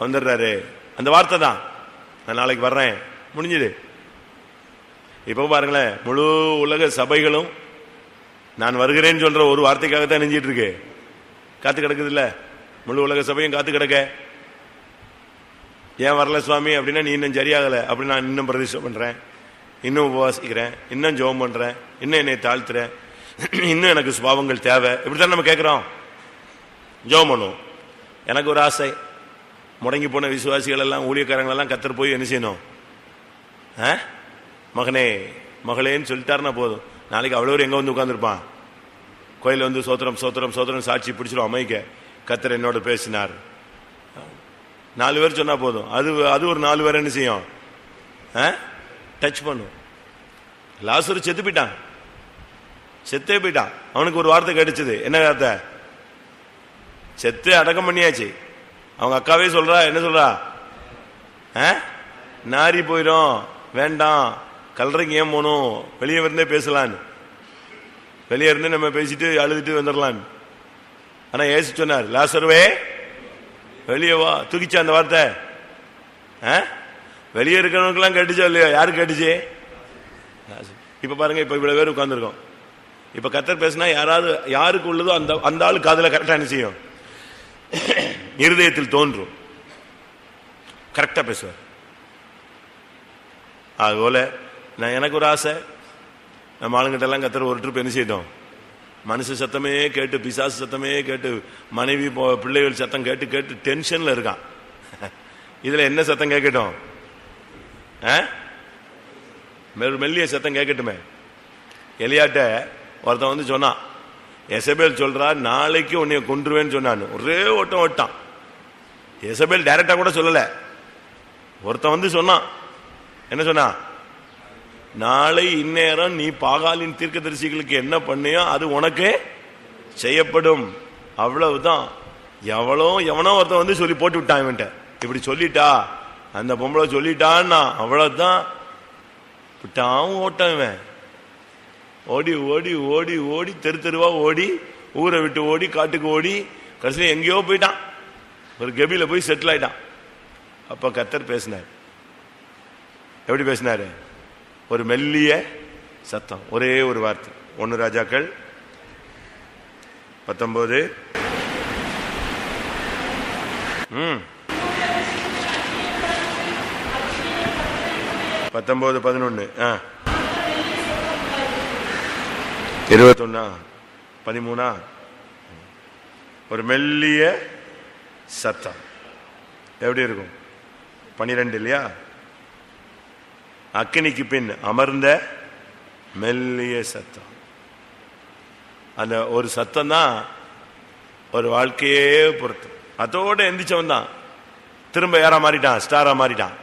வந்துடுறாரு. அந்த வார்த்தை தான். நான் நாளைக்கு வர்றேன். முடிஞ்சுது. இப்போ பாருங்களேன் முழு உலக சபைகளும் நான் வருகிறேன்னு சொல்கிற ஒரு வார்த்தைக்காக தான் நெஞ்சிட்டு இருக்கு காத்து கிடக்குது இல்லை முழு உலக சபையும் காத்து கிடக்க. ஏன் வரல சுவாமி? அப்படின்னா நீ இன்னும் சரியாகலை. அப்படின்னு நான் இன்னும் பிரதிஷ்டம் பண்ணுறேன் இன்னும் உபவாசிக்கிறேன். இன்னும் ஜோபம் பண்ணுறேன் இன்னும் என்னை தாழ்த்துறேன். இன்னும் எனக்கு சுபாவங்கள் தேவை. இப்படித்தான் நம்ம கேட்குறோம் ஜோம் பண்ணுவோம் எனக்கு ஒரு ஆசை. முடங்கி போன விசுவாசிகள் எல்லாம் ஊழியக்காரங்களெல்லாம் கத்தர் போய் என்ன செய்யணும்? ஆ? மகனே மகளேன்னு சொல்லிட்டாருன்னா போதும். நாளைக்கு அவ்வளோ பேர் வந்து உட்காந்துருப்பான் கோயில் வந்து சோத்திரம் சோத்திரம் சோத்திரம் சாட்சி பிடிச்சிடும் அமைக்க. கத்தர் என்னோட பேசினார். நாலு பேர் சொன்னால் போதும். அது அது ஒரு நாலு பேர் என்ன செய்யும்? டச் பண்ணும். லாசரு செத்து போயிட்டான். செத்தே போயிட்டான். அவனுக்கு ஒரு வார்த்தை கிடைச்சது என்ன வார்த்தை? செத்து அடக்கம் பண்ணியாச்சு. அவங்க அக்காவே சொல்றா என்ன சொல்றா? ஆ? நாரி போயிடும் வேண்டாம் கல்றைக்கு ஏன் போகணும்? வெளியே இருந்தே பேசலான்னு. வெளியே இருந்து நம்ம பேசிட்டு அழுதுட்டு வந்துடலான்னு. ஆனா ஏசு சொன்னார் லாசர்வே வெளியே வா. தூக்கிச்சா அந்த வார்த்தை? ஆ? வெளியே இருக்கிறவங்களுக்குலாம் கேட்டுச்சா இல்லையா? யாரு கேட்டுச்சு? இப்போ இப்ப பாருங்க இப்ப இவ்வளவு பேர் உட்காந்துருக்கோம் இப்ப கத்தர் பேசினா யாராவது யாருக்கு உள்ளதோ அந்த அந்த ஆளு காதுல கரெக்டா என்ன செய்யும்? இருதயத்தில் தோன்றும். கரெக்டாக பேசுவார். அதுபோல் நான் எனக்கு ஒரு ஆசை. நம்ம ஆளுங்கிட்ட எல்லாம் கத்துற ஒரு ட்ரிப் என்ன செய்தோம்? மனுஷ சத்தமே கேட்டு பிசாசு சத்தமே கேட்டு மனைவி போ- பிள்ளைகள் சத்தம் கேட்டு கேட்டு டென்ஷனில் இருக்கான். இதில் என்ன சத்தம் கேட்கட்டும்? ஆ? மெல்லிய சத்தம் கேட்கட்டுமே. எலியாட்ட ஒருத்தன் வந்து சொன்னான் எசபேல் சொல்றா நாளைக்கு உன்னைய கொன்றுவேன்னு சொன்னான். ஒரே ஓட்டம் ஓட்டான் எசபேல் டைரக்டா கூட சொல்லல. ஒருத்தன் வந்து சொன்னான். என்ன சொன்னான் நாளை இந்நேரம் நீ பாகாலின் தீர்க்க தரிசிகளுக்கு என்ன பண்ணியோ அது உனக்கு செய்யப்படும். அவ்வளவுதான். எவ்வளோ எவனோ ஒருத்தன் வந்து சொல்லி போட்டு விட்டான் இவன்ட்ட இப்படி சொல்லிட்டா? அந்த பொம்பளை சொல்லிட்டான்னா அவ்வளவுதான். விட்டான் ஓட்டான் இவன். ஓடி ஓடி ஓடி ஓடி தெரு தெருவா ஓடி ஊரை விட்டு ஓடி காட்டுக்கு ஓடி கடைசியில் எங்கேயோ போயிட்டான். ஒரு கெபியில போய் செட்டில் ஆயிட்டான். அப்ப கத்தர் பேசினார். எப்படி பேசினாரு? ஒரு மெல்லிய சத்தம் ஒரே ஒரு வார்த்தை. ஒன்று ராஜாக்கள் பத்தொன்பது. ம். பத்தொன்பது பதினொன்று ஆ. இருபத்தொன்னா பதிமூணா? ஒரு மெல்லிய சத்தம். எப்படி இருக்கும்? பனிரெண்டு இல்லையா? அக்கினிக்கு பின் அமர்ந்த மெல்லிய சத்தம். அந்த ஒரு சத்தம் தான் ஒரு வாழ்க்கையே பொறுத்து அதோட எந்திரிச்சவன் தான். திரும்ப யாரா மாறிட்டான்? ஸ்டாரா மாறிட்டான்.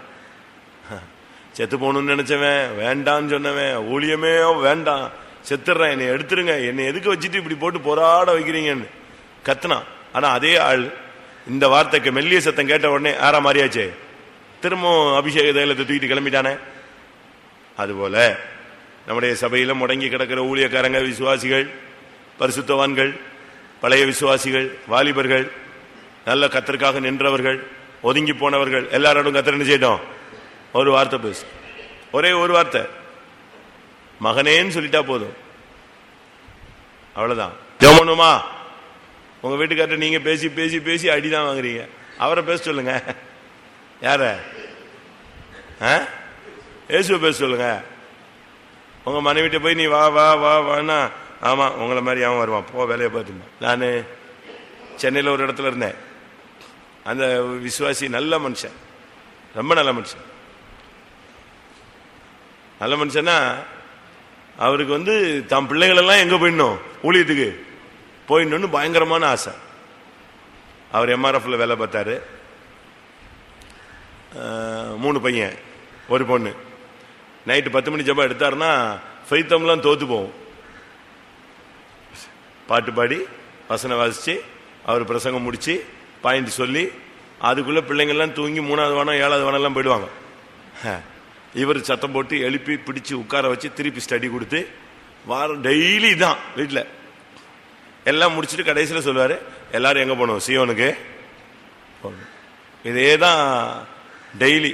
செத்து போகணும்னு நினைச்சவன் வேண்டான்னு சொன்னவன் ஊழியமே வேண்டாம். செத்துடுறேன் என்னை எடுத்துருங்க என்னை எதுக்கு வச்சுட்டு இப்படி போட்டு போராட வைக்கிறீங்கன்னு. கத்துனான். ஆனா அதே ஆள் இந்த வார்த்தைக்கு மெல்லிய சத்தம் கேட்ட உடனே ஆற மாதிரியாச்சே திரும்பவும் அபிஷேக தைலத்தை தூக்கிட்டு கிளம்பிட்டானே? அதுபோல நம்முடைய சபையில முடங்கி கிடக்கிற ஊழியக்காரங்க விசுவாசிகள் பரிசுத்தவான்கள் பழைய விசுவாசிகள் வாலிபர்கள் நல்ல கத்தருக்காக நின்றவர்கள் ஒதுங்கி போனவர்கள் எல்லாரோடும் கத்திரன்னு என்ன செய்யட்டும் ஒரு வார்த்தை பேசு ஒரே ஒரு வார்த்தை. மகனேன்னு சொல்லிட்டா போதும். அவ்வளவுதான். ஜோமனுமா உங்க வீட்டுக்கார்ட்ட நீங்க பேசி பேசி பேசி அடிதான் வாங்குறீங்க. அவரை பேச சொல்லுங்க. யார? இயேசுவை பேச சொல்லுங்க. உங்க மனைவிட்ட போய் நீ வா வா வா வான்னா? ஆமா உங்களை மாதிரி அவன் வருவான். போ வேலையை பார்த்துமா நான் சென்னையில் ஒரு இடத்துல இருந்தேன். அந்த விசுவாசி நல்ல மனுஷன். ரொம்ப நல்ல மனுஷன். நல்ல மனுஷனா அவருக்கு வந்து தம் பிள்ளைகள் எல்லாம் எங்க போயிடணும்? ஊழியத்துக்கு. போயிடணும்னு பயங்கரமான ஆசை. அவர் எம்ஆர்எஃப்ல வேலை பார்த்தாரு. மூணு பையன் ஒரு பொண்ணு. நைட்டு பத்து மணி ஜபம் எடுத்தாருன்னா ஃபைத்தம்லாம் தோத்து போவோம் பாட்டு பாடி வசனம் வாசிச்சு அவர் பிரசங்கம் முடிச்சு பாயிண்ட் சொல்லி அதுக்குள்ள பிள்ளைங்கள்லாம் தூங்கி மூணாவது வானம் ஏழாவது வானம் எல்லாம் போயிடுவாங்க இவர் சத்தம் போட்டு எழுப்பி பிடிச்சு உட்கார வச்சு திருப்பி ஸ்டடி கொடுத்து வாரம் டெய்லி தான் வீட்டில் எல்லாம் முடிச்சுட்டு கடைசியில் சொல்லுவார் எல்லாரும் எங்கே போகணும்? சியோனுக்கு போகணும். இதே தான் டெய்லி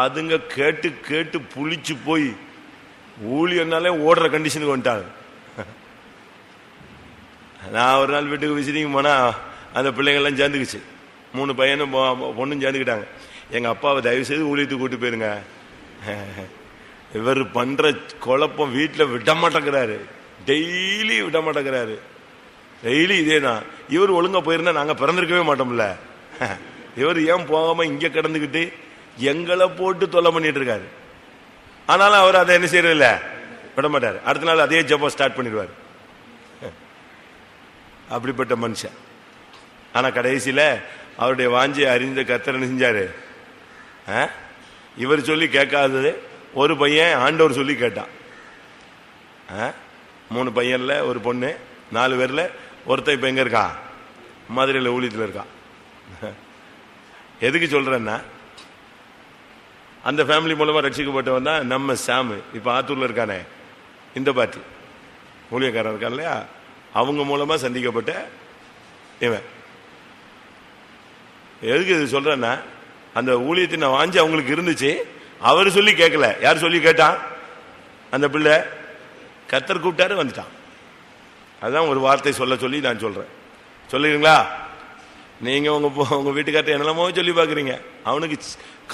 அதுங்க கேட்டு கேட்டு புளிச்சு போய் ஊழியன்னாலே ஓடுற கண்டிஷனுக்கு வந்துட்டாங்க. நான் ஒரு நாள் வீட்டுக்கு விசிட்டிங் போனால் அந்த பிள்ளைங்கள்லாம் சேர்ந்துக்குச்சு. மூணு பையனும் பொண்ணும் சேர்ந்துக்கிட்டாங்க. எங்கள் அப்பாவை தயவு செய்து ஊழியத்துக்கு கூட்டு போயிருங்க. இவர் பண்ற குழப்பம் வீட்டில் விட மாட்டேங்கிறாரு டெய்லி விட மாட்டேங்கிறாரு டெய்லி இதே தான். இவர் ஒழுங்கா போயிருந்தா நாங்க பிறந்திருக்கவே மாட்டோம்ல. இவர் ஏன் போகாம இங்க கிடந்துக்கிட்டு எங்களை போட்டு தொல்லை பண்ணிட்டு இருக்காரு. ஆனாலும் அவர் அதை என்ன செய்யறதில்ல? விட மாட்டார் அடுத்த நாள் அதே ஜப்பம் ஸ்டார்ட் பண்ணிடுவார். அப்படிப்பட்ட மனுஷன். ஆனா கடைசியில அவருடைய வாஞ்சியை அறிந்த கத்தர் செஞ்சாரு? ஆ? இவர் சொல்லி கேட்காதது. ஒரு பையன் ஆண்டவர் சொல்லி கேட்டான். ஆ? மூணு பையன்ல ஒரு பொண்ணு நாலு பேர்ல ஒருத்தன் இப்ப எங்க இருக்கா? மதுரையில் ஊழியத்தில் இருக்கான் எதுக்கு சொல்றேன்னா அந்த ஃபேமிலி மூலமா ரட்சிக்கப்பட்டவன் தான் நம்ம சாமு. இப்ப ஆத்தூர்ல இருக்கானே இந்த பாட்டி. ஊழியக்காரன் இருக்கான் இல்லையா? அவங்க மூலமா சந்திக்கப்பட்ட இவன். எதுக்கு இது சொல்றேன்னா அந்த ஊழியத்தின் வாஞ்சி அவங்களுக்கு இருந்துச்சு. அவர் சொல்லி கேட்கல. யார் சொல்லி கேட்டான் அந்த பிள்ளை கத்தர் கூப்பிட்டாரு வந்துட்டான். அதுதான் ஒரு வார்த்தை சொல்ல சொல்லி நான் சொல்கிறேன் சொல்லுறீங்களா? நீங்கள் உங்கள் உங்கள் வீட்டுக்கார்ட்ட என்னெல்லாமோ சொல்லி பார்க்குறீங்க. அவனுக்கு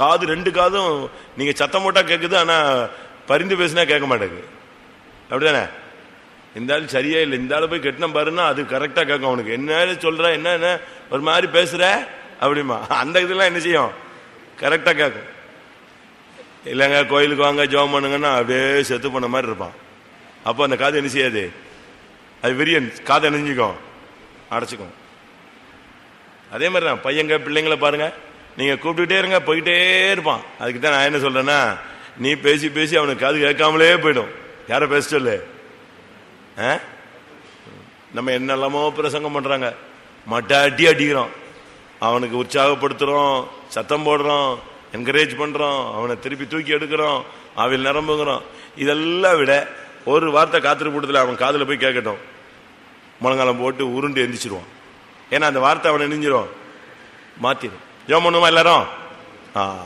காது ரெண்டு காதும் நீங்கள் சத்தம் போட்டால் கேட்குது ஆனால் பரிந்து பேசினா கேட்க மாட்டேங்குது. அப்படிதானே? இந்த ஆள் சரியா இல்லை. இந்த ஆளு போய் கெட்டினம் பாருன்னா அது கரெக்டாக கேட்கும் அவனுக்கு. என்ன சொல்கிற என்ன என்ன ஒரு மாதிரி பேசுகிற அப்படிமா. அந்த இதெல்லாம் என்ன செய்யும்? கரெக்டா கேட்கும் இல்லைங்க கோயிலுக்கு வாங்க ஜெபம் பண்ணுங்கன்னா அப்படியே செத்து பண்ண மாதிரி இருப்பான். அப்போ அந்த காது என்ன செய்யாது? அது விரியன் காதை நெஞ்சிக்கும் அடைச்சிக்கும். அதே மாதிரி தான் பையங்க பிள்ளைங்கள பாருங்க. நீங்கள் கூப்பிட்டுட்டே இருங்க போயிட்டே இருப்பான். அதுக்கு தான் நான் என்ன சொல்கிறேன்னா நீ பேசி பேசி அவனுக்கு காது கேட்காமலே போயிடும். யாரை பேச சொல்லு? ஆ? நம்ம என்னெல்லாமோ பிரசங்கம் பண்ணுறாங்க மட்ட அடி அடிக்கிறோம் அவனுக்கு உற்சாகப்படுத்துறோம் சத்தம் போடுறோம் என்கரேஜ் பண்றோம் அவனை திருப்பி தூக்கி எடுக்கிறோம் அவள் நிரம்புகிறோம். இதெல்லாம் விட ஒரு வார்த்தை காத்திரு கூட்டத்தில் அவன் காதில் போய் கேட்கட்டும். முழங்காலம் போட்டு உருண்டு எந்திரிச்சிருவான். ஏன்னா அந்த வார்த்தை அவனை நெஞ்சிரும் மாத்திரும். ஜோம் பண்ணுமா எல்லாரும்? ஆ.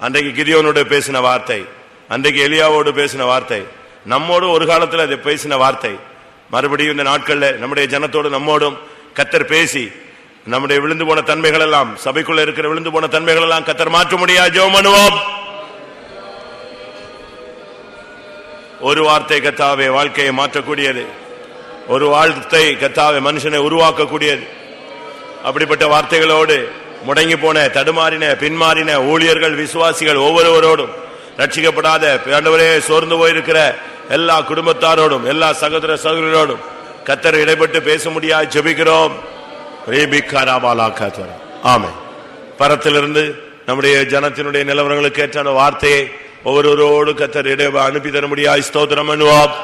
அன்றைக்கு கிரியோனோட பேசின வார்த்தை அன்றைக்கு எலியாவோடு பேசின வார்த்தை நம்மோடு ஒரு காலத்தில் அதை பேசின வார்த்தை. மறுபடியும் இந்த நாட்களில் நம்முடைய ஜனத்தோடு நம்மோடும் கத்தர் பேசி நம்முடைய விழுந்து போன தன்மைகள் எல்லாம் சபைக்குள்ள இருக்கிற விழுந்து போன தன்மைகள் எல்லாம் கத்தர் மாற்ற முடியாது ஜெபம் பண்ணுவோம் ஒரு வார்த்தை கத்தாவே வாழ்க்கையை மாற்றக்கூடியது. ஒரு வாழ்த்தை கத்தாவே மனுஷனை உருவாக்கக்கூடியது. அப்படிப்பட்ட வார்த்தைகளோடு முடங்கி போன தடுமாறின பின்மாறின ஊழியர்கள் விசுவாசிகள் ஒவ்வொருவரோடும் ரட்சிக்கப்படாத ஆண்டவரே சோர்ந்து போயிருக்கிற எல்லா குடும்பத்தாரோடும் எல்லா சகோதர சகோதரரோடும் கத்தர் இடைப்பட்டு பேச முடியாது ஜபிக்கிறோம். ஆமே பரத்திலிருந்து நம்முடைய ஜனத்தினுடைய நிலவரங்களுக்கு ஏற்ற அந்த வார்த்தையை ஒவ்வொருவரோடு கத்தர் இடை அனுப்பி தர முடியாது ஸ்தோத்திரம் பண்ணுவோம்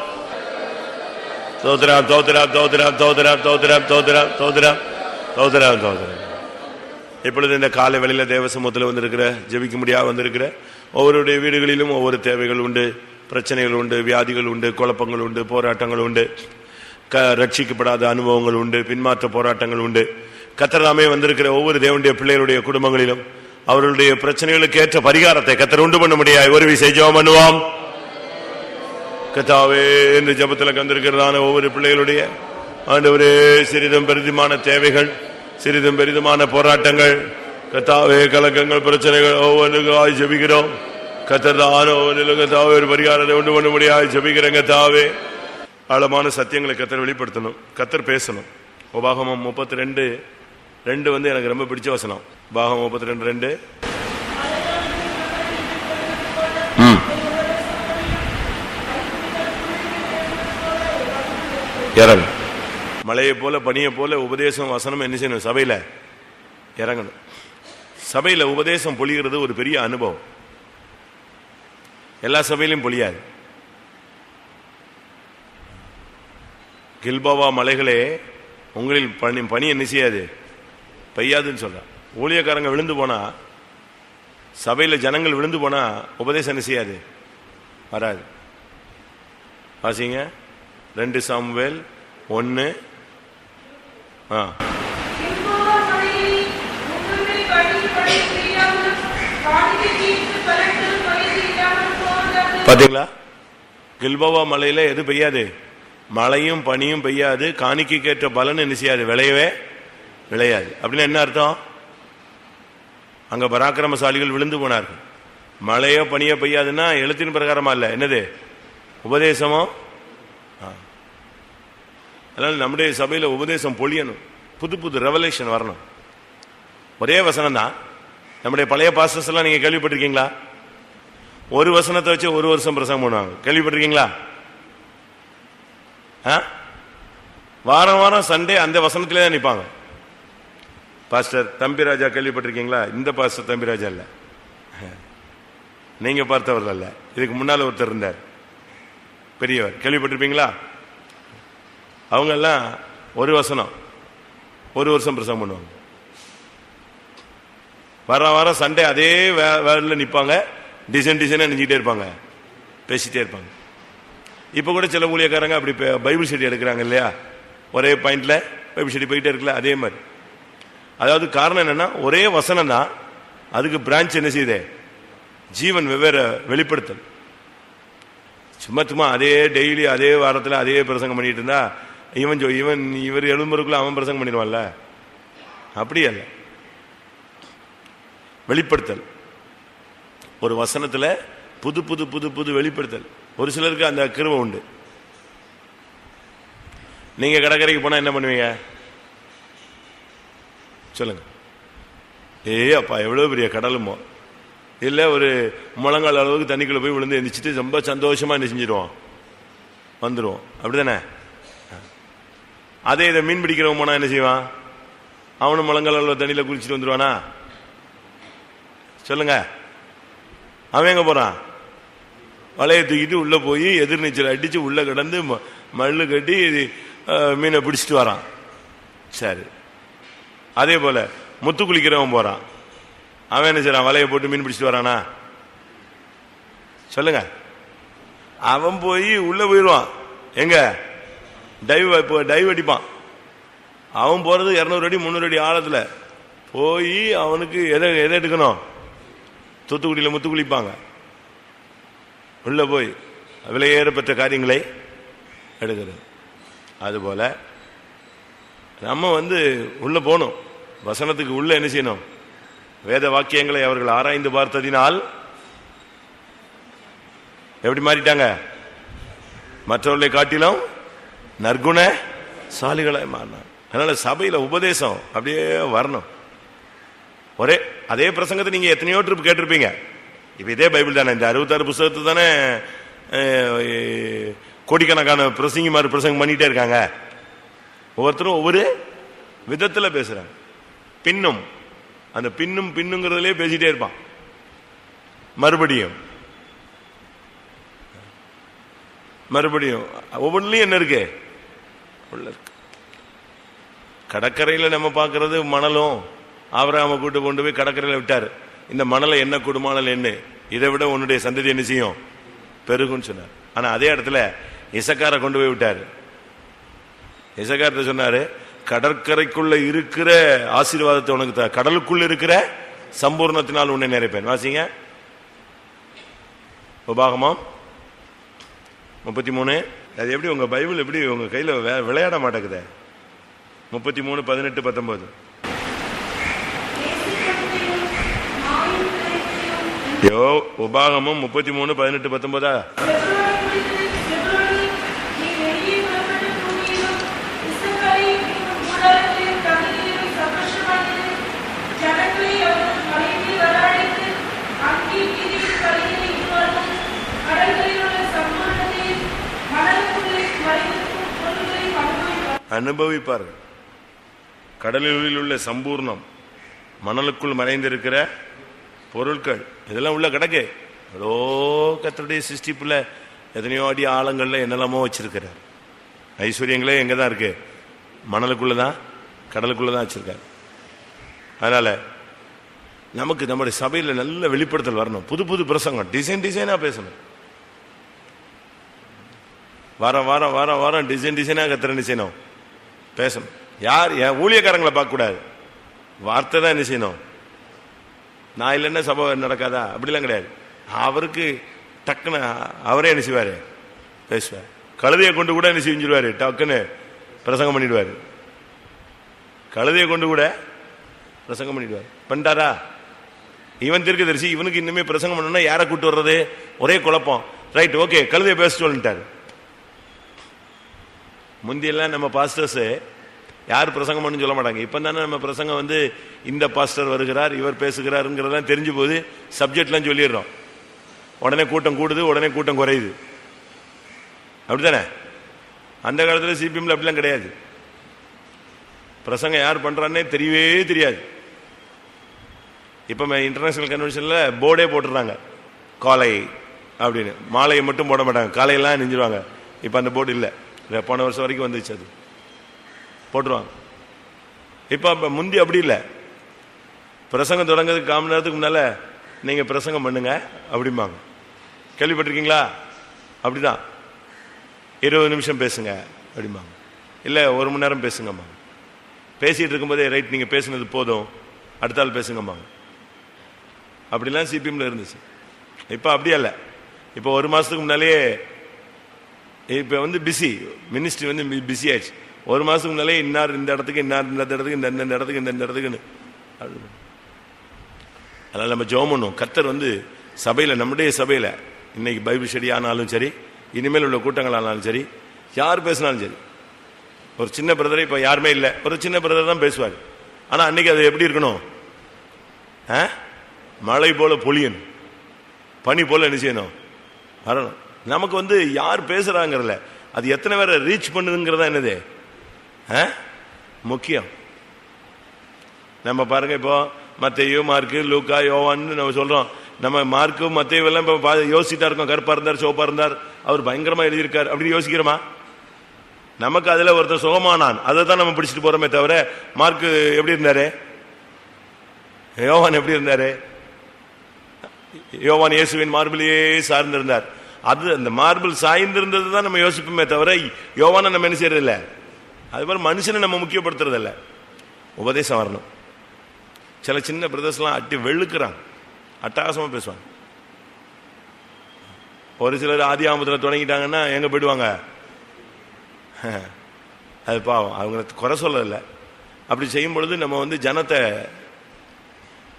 தோத்திரம் தோத்திரம் தோத்திரம் தோத்திரம் தோத்திரம் தோத்திரம் தோத்திரம் தோத்திரம் தோத்திரம் இப்பொழுது இந்த காலை வேளையில தேவ சமூகத்தில் வந்திருக்கிற ஜெபிக்க முடியாது வந்திருக்கிற ஒவ்வொருடைய வீடுகளிலும் ஒவ்வொரு தேவைகள் உண்டு. பிரச்சனைகள் உண்டு வியாதிகள் உண்டு குழப்பங்கள் உண்டு போராட்டங்கள் உண்டு. ரட்சிக்கப்படாத அனுபவங்கள் உண்டு பின்மாற்ற போராட்டங்கள் உண்டு. கத்தராமே வந்திருக்கிற ஒவ்வொரு தேவனுடைய பிள்ளைகளுடைய குடும்பங்களிலும் அவர்களுடைய பிரச்சனைகளுக்கு ஏற்ற பரிகாரத்தை கத்தர் உண்டு பண்ண முடியாது ஒரு விசை ஜெபம் பண்ணுவோம். கத்தாவே என்று ஜபத்தில் கந்திருக்கிறதான ஒவ்வொரு பிள்ளைகளுடைய ஆண்டவரே சிறிதும் பெரிதுமான தேவைகள் சிறிதும் பெரிதுமான போராட்டங்கள் கத்தாவே கலக்கங்கள் பிரச்சனைகள் ஒவ்வொன்றுக்காய் ஜபிக்கிறோம். கத்தர்தான ஒவ்வொன்றிலும் கத்தாவே ஒரு பரிகாரத்தை உண்டு பண்ண முடியாது ஜபிக்கிறேன் கத்தாவே ஆழமான சத்தியங்களை கத்தர் வெளிப்படுத்தணும். கத்தர் பேசணும். உபாகமம் முப்பத்தி ரெண்டு ரெண்டு வந்து எனக்கு ரொம்ப பிடிச்ச வசனம். உபாகம் முப்பத்தி ரெண்டு. ரெண்டு இறங்கும் மலையை போல பனியை போல உபதேசம் வசனம் என்ன செய்யணும்? சபையில இறங்கணும். சபையில உபதேசம் பொழிகிறது ஒரு பெரிய அனுபவம். எல்லா சபையிலும் பொழியாது. கில்போவா மலைகளே உங்களில் பனி பனி என்ன செய்யாது? பெய்யாதுன்னு சொல்றான் ஊழியக்காரங்க விழுந்து போனா சபையில ஜனங்கள் விழுந்து போனா உபதேசம் என்ன செய்யாது? வராது. வாசிங்க. ரெண்டு சாமுவேல் ஒன்னு. ஆ. பாத்தீங்களா? கில்போவா மலையில எது பெய்யாது? மழையும் பனியும் பெய்யாது காணிக்கைக்கேற்ற பலன் என்ன செய்யாது? விளையவே விளையாது. அப்படின்னு என்ன அர்த்தம்? அங்கே பராக்கிரமசாலிகள் விழுந்து போனார்கள். மழையோ பனியோ பெய்யாதுன்னா எழுத்தின் பிரகாரமா இல்லை. என்னது? உபதேசமோ? ஆ. நம்முடைய சபையில் உபதேசம் பொழியணும். புது புது ரெவலேஷன் வரணும். ஒரே வசனம் தான் நம்முடைய பழைய பாஸ்டர்ஸ் எல்லாம் கேள்விப்பட்டிருக்கீங்களா? ஒரு வசனத்தை வச்சு ஒரு வருஷம் பிரசங்கம் பண்ணுவாங்க. கேள்விப்பட்டிருக்கீங்களா? வாரம் வாரம் சண்டே அந்த வசனத்திலே தான் நிற்பாங்க பாஸ்டர் தம்பிராஜா கேள்விப்பட்டிருக்கீங்களா? இந்த பாஸ்டர் தம்பிராஜா இல்லை. நீங்கள் பார்த்தவர் அல்ல. இதுக்கு முன்னால் ஒருத்தர் இருந்தார். பெரியவர். கேள்விப்பட்டிருப்பீங்களா? அவங்கெல்லாம் ஒரு வசனம். ஒரு வருஷம் பிரசங்கம் பண்ணுவாங்க. வர வாரம் சண்டே அதே வே- வேலையில் நிற்பாங்க டிசைன் டிசைனாக நெஞ்சிக்கிட்டே இருப்பாங்க. பேசிகிட்டே இருப்பாங்க. இப்போ கூட சில ஊழியக்காரங்க அப்படி பைபிள் ஸ்டடி எடுக்கிறாங்க இல்லையா? ஒரே பாயிண்டில் பைபிள் ஸ்டடி போயிட்டே இருக்குல்ல அதே மாதிரி. அதாவது காரணம் என்னன்னா ஒரே வசனம் தான் அதுக்கு பிரான்ச் என்ன செய்யுது? ஜீவன் வெவ்வேறு வெளிப்படுத்தல். சும்மா சும்மா அதே டெய்லி அதே வாரத்தில் அதே பிரசங்கம் பண்ணிட்டு இருந்தா இவன் ஜோ இவன் இவர் எழும்புறதுக்குள்ள அவன் பிரசங்கம் பண்ணிடுவான்ல? அப்படி அல்ல. வெளிப்படுத்தல். ஒரு வசனத்தில் புது புது புது புது வெளிப்படுத்தல். ஒரு சிலருக்கு அந்த கிருபை உண்டு. நீங்க கடற்கரைக்கு போனா என்ன பண்ணுவீங்க? சொல்லுங்க. ஏ அப்பா எவ்வளவு பெரிய கடலுமோ இல்ல ஒரு முழங்கால் அளவுக்கு தண்ணிக்குள்ள போய் விழுந்து எந்திரிச்சிட்டு ரொம்ப சந்தோஷமா என்ன செஞ்சிருவோம்? அப்படி அப்படிதானே? அதே இதை மீன் பிடிக்கிறவன் போனா என்ன செய்வான்? அவனும் முழங்கால் அளவு தண்ணியில குளிச்சுட்டு வந்துடுவானா சொல்லுங்க. அவன் எங்க போறான்? வலையை தூக்கிட்டு உள்ளே போய் எதிர்நீச்சல் அடித்து உள்ளே கிடந்து ம- மல்லு கட்டி மீனை பிடிச்சிட்டு வரான். சரி. அதே போல் முத்து குளிக்கிறவன் போகிறான் அவன் என்ன செய்றான்? வலையை போட்டு மீன் பிடிச்சிட்டு வரானா? சொல்லுங்க. அவன் போய் உள்ளே போயிடுவான். எங்க? டைவ் இப்போ டைவ் அடிப்பான். அவன் போகிறது இரநூறு அடி முந்நூறு அடி ஆழத்தில். போய் அவனுக்கு எதை எதை எடுக்கணும்? தூத்துக்குடியில் முத்து குளிப்பாங்க. உள்ளே போய் விலையேற பெற்ற காரியங்களை எடுக்கிறது. அதுபோல் நம்ம வந்து உள்ளே போகணும். வசனத்துக்கு உள்ளே என்ன செய்யணும்? வேத வாக்கியங்களை அவர்கள் ஆராய்ந்து பார்த்ததினால் எப்படி மாறிட்டாங்க? மற்றவர்களை காட்டிலும் நற்குண சாலிகளாய் மாறினார் அதனால் சபையில் உபதேசம் அப்படியே வரணும். ஒரே அதே பிரசங்கத்தை நீங்கள் எத்தனையோ ட்ரிப் கேட்டிருப்பீங்க. இப்ப இதே பைபிள் தானே இந்த அறுபத்தாறு புஸ்தகத்தை தானே கோடிக்கணக்கான பிரசங்கி மாதிரி பிரசங்கம் பண்ணிட்டே இருக்காங்க. ஒவ்வொருத்தரும் ஒவ்வொரு விதத்துல பேசுறாங்க. பின்னும் அந்த பின்னும் பின்னுங்கிறதுலே பேசிட்டே இருப்பான். மறுபடியும் மறுபடியும் ஒவ்வொன்றுலையும் என்ன இருக்கு? உள்ள இருக்கு. நம்ம பார்க்கறது மணலும் ஆவராம கூட்டு கொண்டு போய் கடற்கரையில் விட்டாரு. இந்த மணலை என்ன குடுமானல் என்ன? இதை விட உன்னுடைய சந்ததி என்ன செய்யும்? பெருகுன்னு சொன்னார். ஆனால் அதே இடத்துல இசக்காரை கொண்டு போய் விட்டார். இசக்காரத்தை சொன்னார் கடற்கரைக்குள்ள இருக்கிற ஆசீர்வாதத்தை உனக்கு த- கடலுக்குள்ள இருக்கிற சம்பூர்ணத்தினால் உன்னை நிறைப்பேன். வாசிங்க. உபாகமாம் முப்பத்தி மூணு. அது எப்படி உங்கள் பைபிள் எப்படி உங்கள் கையில் விளையாட மாட்டேங்குதே? முப்பத்தி மூணு பதினெட்டு பத்தொம்போது தேசியத்தையும் மாயின் பிழைத்தையும் யோ உபாகமம் முப்பத்தி மூணு பதினெட்டு பத்தொன்பதா செப்ரோனை குறித்து செப்ரோனி, நீ வெளியே புறப்பட்டு பூமியிலும், இஸ்ரவேலை உன் கூடாரத்திலும் தண்ணீரிலும் சந்தோஷமாயிரு. ஜனங்களை அவர்கள் மலைக்கு வரவழைத்து, அங்கே வீதியில் கரையிலே இருவார்கள். யோ உபாகமும் முப்பத்தி மூணு பதினெட்டு பத்தொன்பதா? அனுபவிப்பார்கள் கடலில் உள்ள சம்பூர்ணம் மணலுக்குள் மறைந்திருக்கிற பொருட்கள் இதெல்லாம் உள்ள கிடக்கு. எவ்வளோ கத்தருடைய சிருஷ்டிப்புல எத்தனையோ அடி ஆழங்கள்ல என்னெல்லாமோ வச்சிருக்கிறார். ஐஸ்வர்யங்களே எங்க தான் இருக்கு? மணலுக்குள்ளே தான் கடலுக்குள்ளே தான் வச்சிருக்காரு. அதனால நமக்கு நம்முடைய சபையில் நல்ல வெளிப்படுத்தல் வரணும். புது புது பிரசங்கம் டிசைன் டிசைனா பேசணும். வாரம் வாரம் வாரம் வாரம் டிசைன் டிசைனா கத்திர செய்யணும்? பேசணும். யார்? என் ஊழியக்காரங்களை பார்க்கக்கூடாது. வார்த்தை தான் என்ன செய்யணும்? நான் இல்லைன்னா சபை நடக்காதா? அப்படிலாம் கிடையாது. அவருக்கு டக்குன்னு அவரே என்ன செய்வார்? பேசுவார். கழுதையை கொண்டு கூட என்ன செஞ்சிருவார்? டக்குன்னு பிரசங்கம் பண்ணிடுவார். கழுதையை கொண்டு கூட பிரசங்கம் பண்ணிடுவார். பண்ணிட்டாரா? இவன் தீர்க்கதரிசி இவனுக்கு இன்னுமே பிரசங்கம் பண்ணணும்னா யாரை கூட்டு வர்றது? ஒரே குழப்பம். ரைட் ஓகே கழுதையை பேச சொல்லிட்டார். முந்தியெல்லாம் நம்ம பாஸ்டர்ஸு யார் பிரசங்கம் பண்ணு சொல்ல மாட்டாங்க. இப்போ தானே நம்ம பிரசங்கம் வந்து இந்த பாஸ்டர் வருகிறார் இவர் பேசுகிறாருங்கிறதெல்லாம் தெரிஞ்சு போது சப்ஜெக்ட்லாம் சொல்லிடுறோம். உடனே கூட்டம் கூடுது உடனே கூட்டம் குறையுது. அப்படித்தானே? அந்த காலத்தில் சிபிஎம்ல அப்படிலாம் கிடையாது. பிரசங்கம் யார் பண்ணுறான்னே தெரியவே தெரியாது. இப்போ இன்டர்நேஷ்னல் கன்வென்ஷனில் போர்டே போட்டுடுறாங்க காலை அப்படின்னு. மாலையை மட்டும் போட மாட்டாங்க. காலையெல்லாம் நெஞ்சிருவாங்க இப்போ அந்த போர்டு இல்லை. போன வருஷம் வரைக்கும் வந்துச்சு அது. போட்டுருவாங்க. இப்போ இப்போ முந்தி அப்படி இல்லை. பிரசங்கம் தொடங்குறதுக்கு காமன் நேரத்துக்கு முன்னால் நீங்கள் பிரசங்கம் பண்ணுங்க அப்படிம்பாங்க. கேள்விப்பட்டிருக்கீங்களா? அப்படிதான். இருபது நிமிஷம் பேசுங்க அப்படிம்பாங்க. இல்லை ஒரு மணி நேரம் பேசுங்கம்மா பேசிகிட்டு இருக்கும்போதே ரைட் நீங்கள் பேசுனது போதும் அடுத்த ஆள் பேசுங்கம்மாங்க அப்படிலாம் சிபிஎம்ல இருந்துச்சு. இப்போ அப்படியே இல்லை இப்போ ஒரு மாதத்துக்கு முன்னாலேயே இப்போ வந்து பிஸி மினிஸ்ட்ரி வந்து பிஸி ஆயிடுச்சு. ஒரு மாசத்துக்கு முன்னாலே இன்னார் இந்த இடத்துக்கு இன்னார் இந்த இடத்துக்கு இந்த இந்த இடத்துக்கு இந்த இந்த இடத்துக்குன்னு. அதனால நம்ம ஜெபம் பண்ணும் கத்தர் வந்து சபையில் நம்முடைய சபையில் இன்னைக்கு பைபிள் ஸ்டடி ஆனாலும் சரி இனிமேல் உள்ள கூட்டங்கள் ஆனாலும் சரி யார் பேசினாலும் சரி. ஒரு சின்ன பிரதர் இப்போ யாருமே இல்லை. ஒரு சின்ன பிரதர் தான் பேசுவார். ஆனால் அன்னைக்கு அது எப்படி இருக்கணும்? ஆ? மழை போல பொழியணும். பனி போல என்ன செய்யணும்? வரணும். நமக்கு வந்து யார் பேசுறாங்கிறல அது எத்தனை பேரை ரீச் பண்ணுதுங்கிறதா என்னது? முக்கியம். நம்ம பாருங்க இப்போ மத்தையோ மார்க்கு லூக்கா யோவான்னு நம்ம சொல்றோம். நம்ம மார்க்கு மத்தையோ எல்லாம் இப்போ பா- யோசிச்சுட்டா இருக்கோம். கருப்பா இருந்தார் சோப்பா இருந்தார். அவர் பயங்கரமா எழுதியிருக்கார். அப்படி யோசிக்கிறோமா? நமக்கு அதுல ஒருத்தர் சுகமானான். அதை தான் நம்ம பிடிச்சிட்டு போறோமே தவிர மார்க்கு எப்படி இருந்தாரு? யோவான் எப்படி இருந்தாரு? யோவான் இயேசுவின் மார்பிலேயே சார்ந்திருந்தார். அது அந்த மார்பிள் சாய்ந்திருந்தது தான் நம்ம யோசிப்போமே தவிர யோவானை நம்ம என்ன செய்யறதில்லை? அது மாதிரி மனுஷனை நம்ம முக்கியப்படுத்துறதில்ல. உபதேசம் வரணும். சில சின்ன பிரதர்ஸ்லாம் அட்டி வெளுக்கிறான் அட்டகாசமாக பேசுவாங்க. ஒரு சிலர் ஆதி ஆமத்தில் தொடங்கிட்டாங்கன்னா எங்கே போயிடுவாங்க? அது பாவம். அவங்கள குறை சொல்லல அப்படி செய்யும் பொழுது நம்ம வந்து ஜனத்தை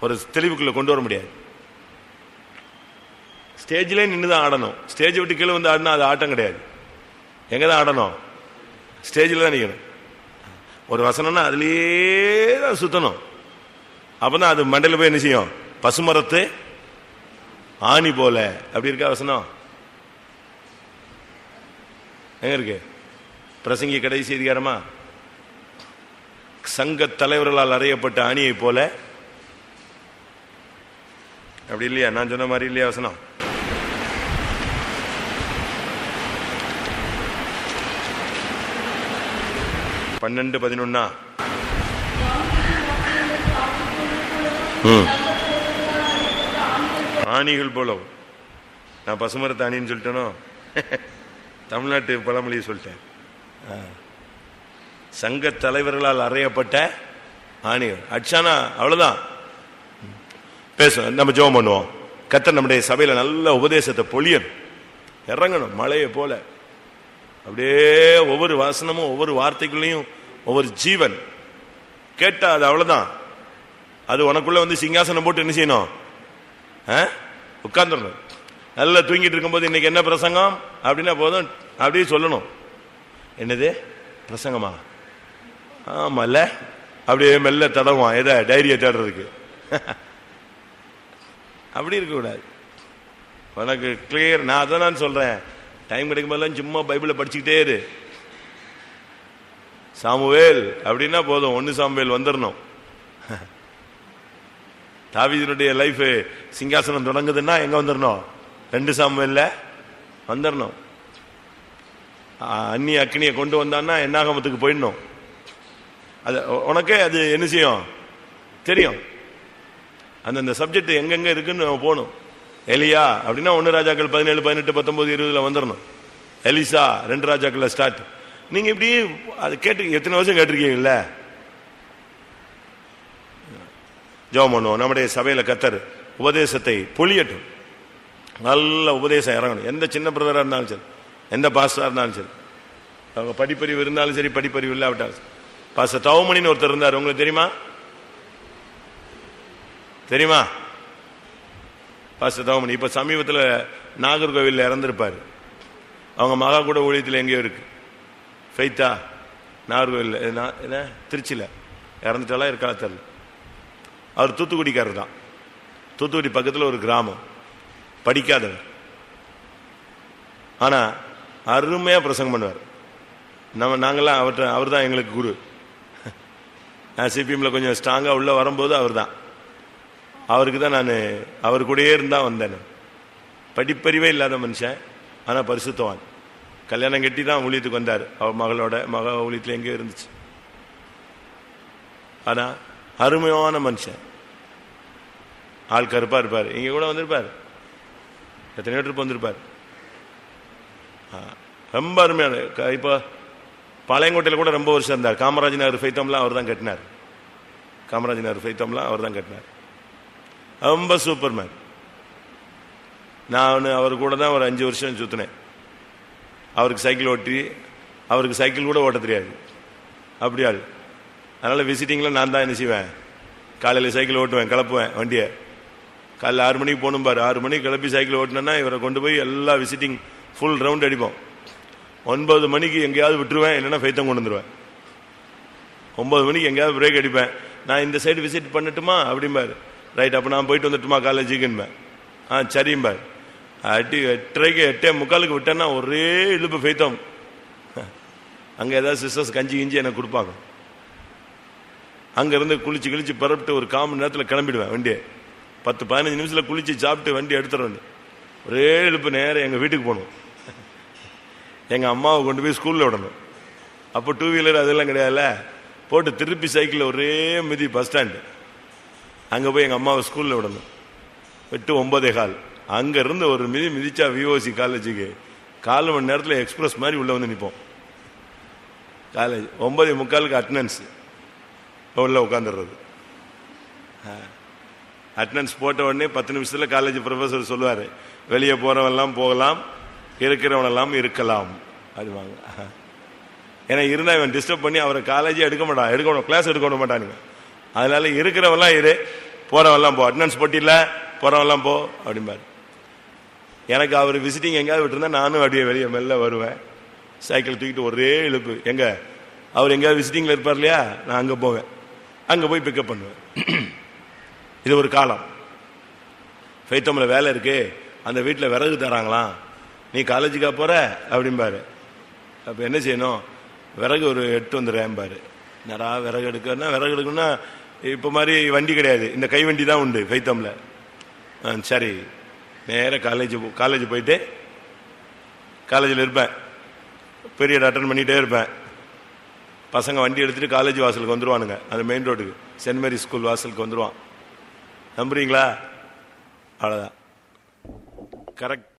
ஒரு தெளிவுக்குள்ளே கொண்டு வர முடியாது. ஸ்டேஜ்லேயே நின்று தான் ஆடணும். ஸ்டேஜை விட்டு கீழே வந்து ஆடினா அது ஆட்டம் கிடையாது. எங்கே தான் ஆடணும்? ஸ்டேஜில் தான் நிற்கணும் ஒரு வசனம்னா அதுலேயே தான் சுத்தணும். அப்பதான் அது மண்டையில போய் என்ன செய்யும்? பசுமரத்து ஆணி போல. அப்படி இருக்கா வசனம்? எங்க இருக்கு? பிரசங்கி கடைசி அதிகாரமா? சங்க தலைவர்களால் அறையப்பட்ட அணியை போல. அப்படி இல்லையா? நான் சொன்ன மாதிரி இல்லையா வசனம்? பன்னெண்டு பதினொன்னா. ஆணிகள் போலவும். நான் பசுமரத்து அணின்னு சொல்லிட்டேனோ? தமிழ்நாட்டு பழமொழியை சொல்லிட்டேன். சங்க தலைவர்களால் அறையப்பட்ட ஆணிகள். அடிச்சானா? அவ்வளவுதான். பேசும் நம்ம ஜெபம் பண்ணுவோம். கத்தர் நம்முடைய சபையில நல்ல உபதேசத்தை பொழியன் இறங்கணும். மழையை போல. அப்படியே ஒவ்வொரு வசனமும் ஒவ்வொரு வார்த்தைக்குள்ளேயும் ஒவ்வொரு ஜீவன். கேட்டா அது அவ்வளவுதான். அது உனக்குள்ள வந்து சிங்காசனம் போட்டு என்ன செய்யணும்? உட்கார்ந்துடணும். நல்லா தூங்கிட்டு இருக்கும்போது இன்னைக்கு என்ன பிரசங்கம்? அப்படின்னா போதும். அப்படியே சொல்லணும். என்னது? பிரசங்கமா? ஆமால்ல. அப்படியே மெல்ல தடவான் எதை டைரியை தேடுறதுக்கு. அப்படி இருக்கக்கூடாது. உனக்கு கிளியர் நான் அதை நான் சொல்றேன். டைம் கிடைக்கும்போதெல்லாம் சும்மா பைபிளை படிச்சுக்கிட்டே இரு. சாமுவேல் அப்படின்னா போதும். ஒன்னு சாமுவேல் வந்துடணும் தாவிதனுடைய லைஃப் சிங்காசனம் தொடங்குதுன்னா எங்க வந்துடணும் ரெண்டு சாமுவேல்ல வந்துடணும் அந்நி அக்னியை கொண்டு வந்தான்னா என்னாகமத்துக்கு போயிடணும். அது உனக்கே அது என்ன செய்யும்? தெரியும். அந்தந்த சப்ஜெக்ட் எங்கெங்க இருக்குன்னு போகணும். எலியா அப்படின்னா ஒன்று ராஜாக்கள் பதினேழு பதினெட்டு பத்தொன்பது இருபதுல வந்துடணும் எலிசா ரெண்டு ராஜாக்கள்ல ஸ்டார்ட் நீங்க இப்படி அது கேட்டு எத்தனை வருஷம் கேட்டிருக்கீங்கல்ல? ஜோம் பண்ணுவோம். நம்முடைய சபையில கத்தர் உபதேசத்தை பொழியட்டும். நல்ல உபதேசம் இறங்கணும். எந்த சின்ன பிரதராக இருந்தாலும் சரி எந்த பாஸ்டராக இருந்தாலும் சரி அவங்க படிப்பறிவு இருந்தாலும் சரி படிப்பறிவு இல்லாவிட்டாலும் சரி. பாஸ்டர் தவமணின்னு ஒருத்தர் இருந்தார். உங்களுக்கு தெரியுமா? தெரியுமா? பாஸ்டர் தவமணி. இப்போ சமீபத்தில் நாகர்கோவிலில் இறந்துருப்பார். அவங்க மகா கூட ஊழியத்தில் எங்கேயோ இருக்குது ஃபைத்தா நாகர்கோவில் என்ன? திருச்சியில் இறந்துட்டாலாம் இருக்கா தெரில அவர் தூத்துக்குடிக்காரர் தான். தூத்துக்குடி பக்கத்தில் ஒரு கிராமம். படிக்காதவர். ஆனால் அருமையாக பிரசங்கம் பண்ணுவார். நம்ம நாங்களாம் அவர்கிட்ட அவர் தான் எங்களுக்கு குரு. நான் கொஞ்சம் ஸ்ட்ராங்காக உள்ளே வரும்போது அவர் தான் அவருக்கு தான் நான் அவர் கூடயே இருந்தால் வந்தேன். படிப்பறிவே இல்லாத மனுஷன் ஆனால் பரிசுத்தவான். கல்யாணம் கட்டி தான் ஊழியத்துக்கு வந்தார். அவர் மகளோட மக ஊழியத்தில் எங்கேயோ இருந்துச்சு. ஆனால் அருமையான மனுஷன். ஆள் கருப்பாக இருப்பார். இங்கே கூட வந்திருப்பார். எத்தனையோ ட்ரிப் வந்திருப்பார். ரொம்ப அருமையான க- இப்போ பாளையங்கோட்டையில் கூட ரொம்ப வருஷம் இருந்தார். காமராஜ் நகர் ஃபைத்தம்லாம் அவர் தான் கட்டினார். காமராஜ் நகர் ஃபைத்தம்லாம் அவர் தான் கட்டினார். ரொம்ப சூப்பர் மேன் நான் அவர் கூட தான் ஒரு அஞ்சு வருஷம் சுற்றினேன் அவருக்கு சைக்கிள் ஓட்டி அவருக்கு சைக்கிள் கூட ஓட்ட தெரியாது. அப்படி ஆள் அதனால நான் தான் என்ன செய்வேன்? காலையில் சைக்கிள் ஓட்டுவேன் கிளப்புவேன் வண்டியை. காலையில் ஆறு மணிக்கு போகணும் பாரு. ஆறு மணிக்கு கிளப்பி சைக்கிள் ஓட்டினேன்னா இவரை கொண்டு போய் எல்லா விசிட்டிங் ஃபுல் ரவுண்ட் அடிப்போம். ஒன்பது மணிக்கு எங்கேயாவது விட்டுருவேன் இல்லைன்னா ஃபைத்தம் கொண்டு வந்துடுவேன் ஒன்பது மணிக்கு எங்கேயாவது பிரேக் அடிப்பேன். நான் இந்த சைடு விசிட் பண்ணட்டுமா? அப்படிம்பார். ரைட் அப்போ நான் போயிட்டு வந்துட்டுமா? காலேஜுக்குன்பேன் ஆ சரிம்பார். அடி எட்டரைக்கு எட்டே முக்காலுக்கு விட்டேன்னா ஒரே இழுப்பு ஃபைத்தம். அங்கே ஏதாவது சிஸ்டர்ஸ் கஞ்சி கிஞ்சி எனக்கு கொடுப்பாங்க. அங்கேருந்து குளிச்சு கிழிச்சு பரப்பிட்டு ஒரு கால் மணி நேரத்தில் கிளம்பிடுவேன் வண்டியை. பத்து பதினஞ்சு நிமிஷத்தில் குளிச்சு சாப்பிட்டு வண்டி எடுத்துடுவேன் ஒரே இழுப்பு நேரம் எங்கள் வீட்டுக்கு போகணும். எங்கள் அம்மாவை கொண்டு போய் ஸ்கூலில் விடணும். அப்போ டூ வீலர் அதெல்லாம் கிடையாதுல்ல? போட்டு திருப்பி சைக்கிளில் ஒரே மிதி பஸ் ஸ்டாண்டு அங்கே போய் எங்கள் அம்மாவை ஸ்கூலில் விடணும். எட்டு ஒம்பதே கால். அங்கேருந்து ஒரு மிதி மிதிச்சா விஓசி காலேஜுக்கு கால் மணி நேரத்தில் எக்ஸ்பிரஸ் மாதிரி உள்ளே வந்து நிற்போம் காலேஜ் ஒன்பதே முக்காலுக்கு அட்டனன்ஸ் உள்ளே உட்காந்துடுறது அட்டனன்ஸ் போட்ட உடனே பத்து நிமிஷத்தில் காலேஜ் ப்ரொஃபஸர் சொல்லுவார். வெளியே போகிறவெல்லாம் போகலாம் இருக்கிறவனெல்லாம் இருக்கலாம். அப்படிவாங்க ஏன்னா இருந்தால் இவன் டிஸ்டர்ப் பண்ணி அவரை காலேஜே எடுக்க மாட்டான் எடுக்க கிளாஸ் எடுக்க விட மாட்டானுங்க. அதனால இருக்கிறவெல்லாம் இரு போகிறவெல்லாம் போ அட்டனன்ஸ் போட்டியில் போறவெல்லாம் போ அப்படிம்பாரு. எனக்கு அவர் விசிட்டிங் எங்கேயாவது விட்டுருந்தா நானும் அப்படியே வெளியே மெல்ல வருவேன். சைக்கிள் தூக்கிட்டு ஒரே இழுப்பு. எங்க? அவர் எங்கேயாவது விசிட்டிங்ல இருப்பார் இல்லையா? நான் அங்கே போவேன். அங்கே போய் பிக்கப் பண்ணுவேன். இது ஒரு காலம். ஃபைத்தமில் வேலை இருக்கு. அந்த வீட்டில் விறகு தராங்களாம். நீ காலேஜுக்காக போகிற அப்படிம்பாரு. அப்போ என்ன செய்யணும்? விறகு ஒரு எட்டு வந்துடுறேன்பாரு. என்னடா விறகு எடுக்கன்னா விறகு எடுக்கணும்னா இப்போ மாதிரி வண்டி கிடையாது. இந்த கை வண்டி தான் உண்டு ஃபைத்தமில் ஆ, சரி. நேராக காலேஜ் காலேஜ் போயிட்டு காலேஜில் இருப்பேன். பீரியட் அட்டன் பண்ணிகிட்டே இருப்பேன். பசங்க வண்டி எடுத்துகிட்டு காலேஜ் வாசலுக்கு வந்துருவானுங்க. அந்த மெயின் ரோட்டுக்கு சென்ட் மேரி ஸ்கூல் வாசலுக்கு வந்துடுவான் நம்புறீங்களா? அவ்வளோதான் கரெக்ட்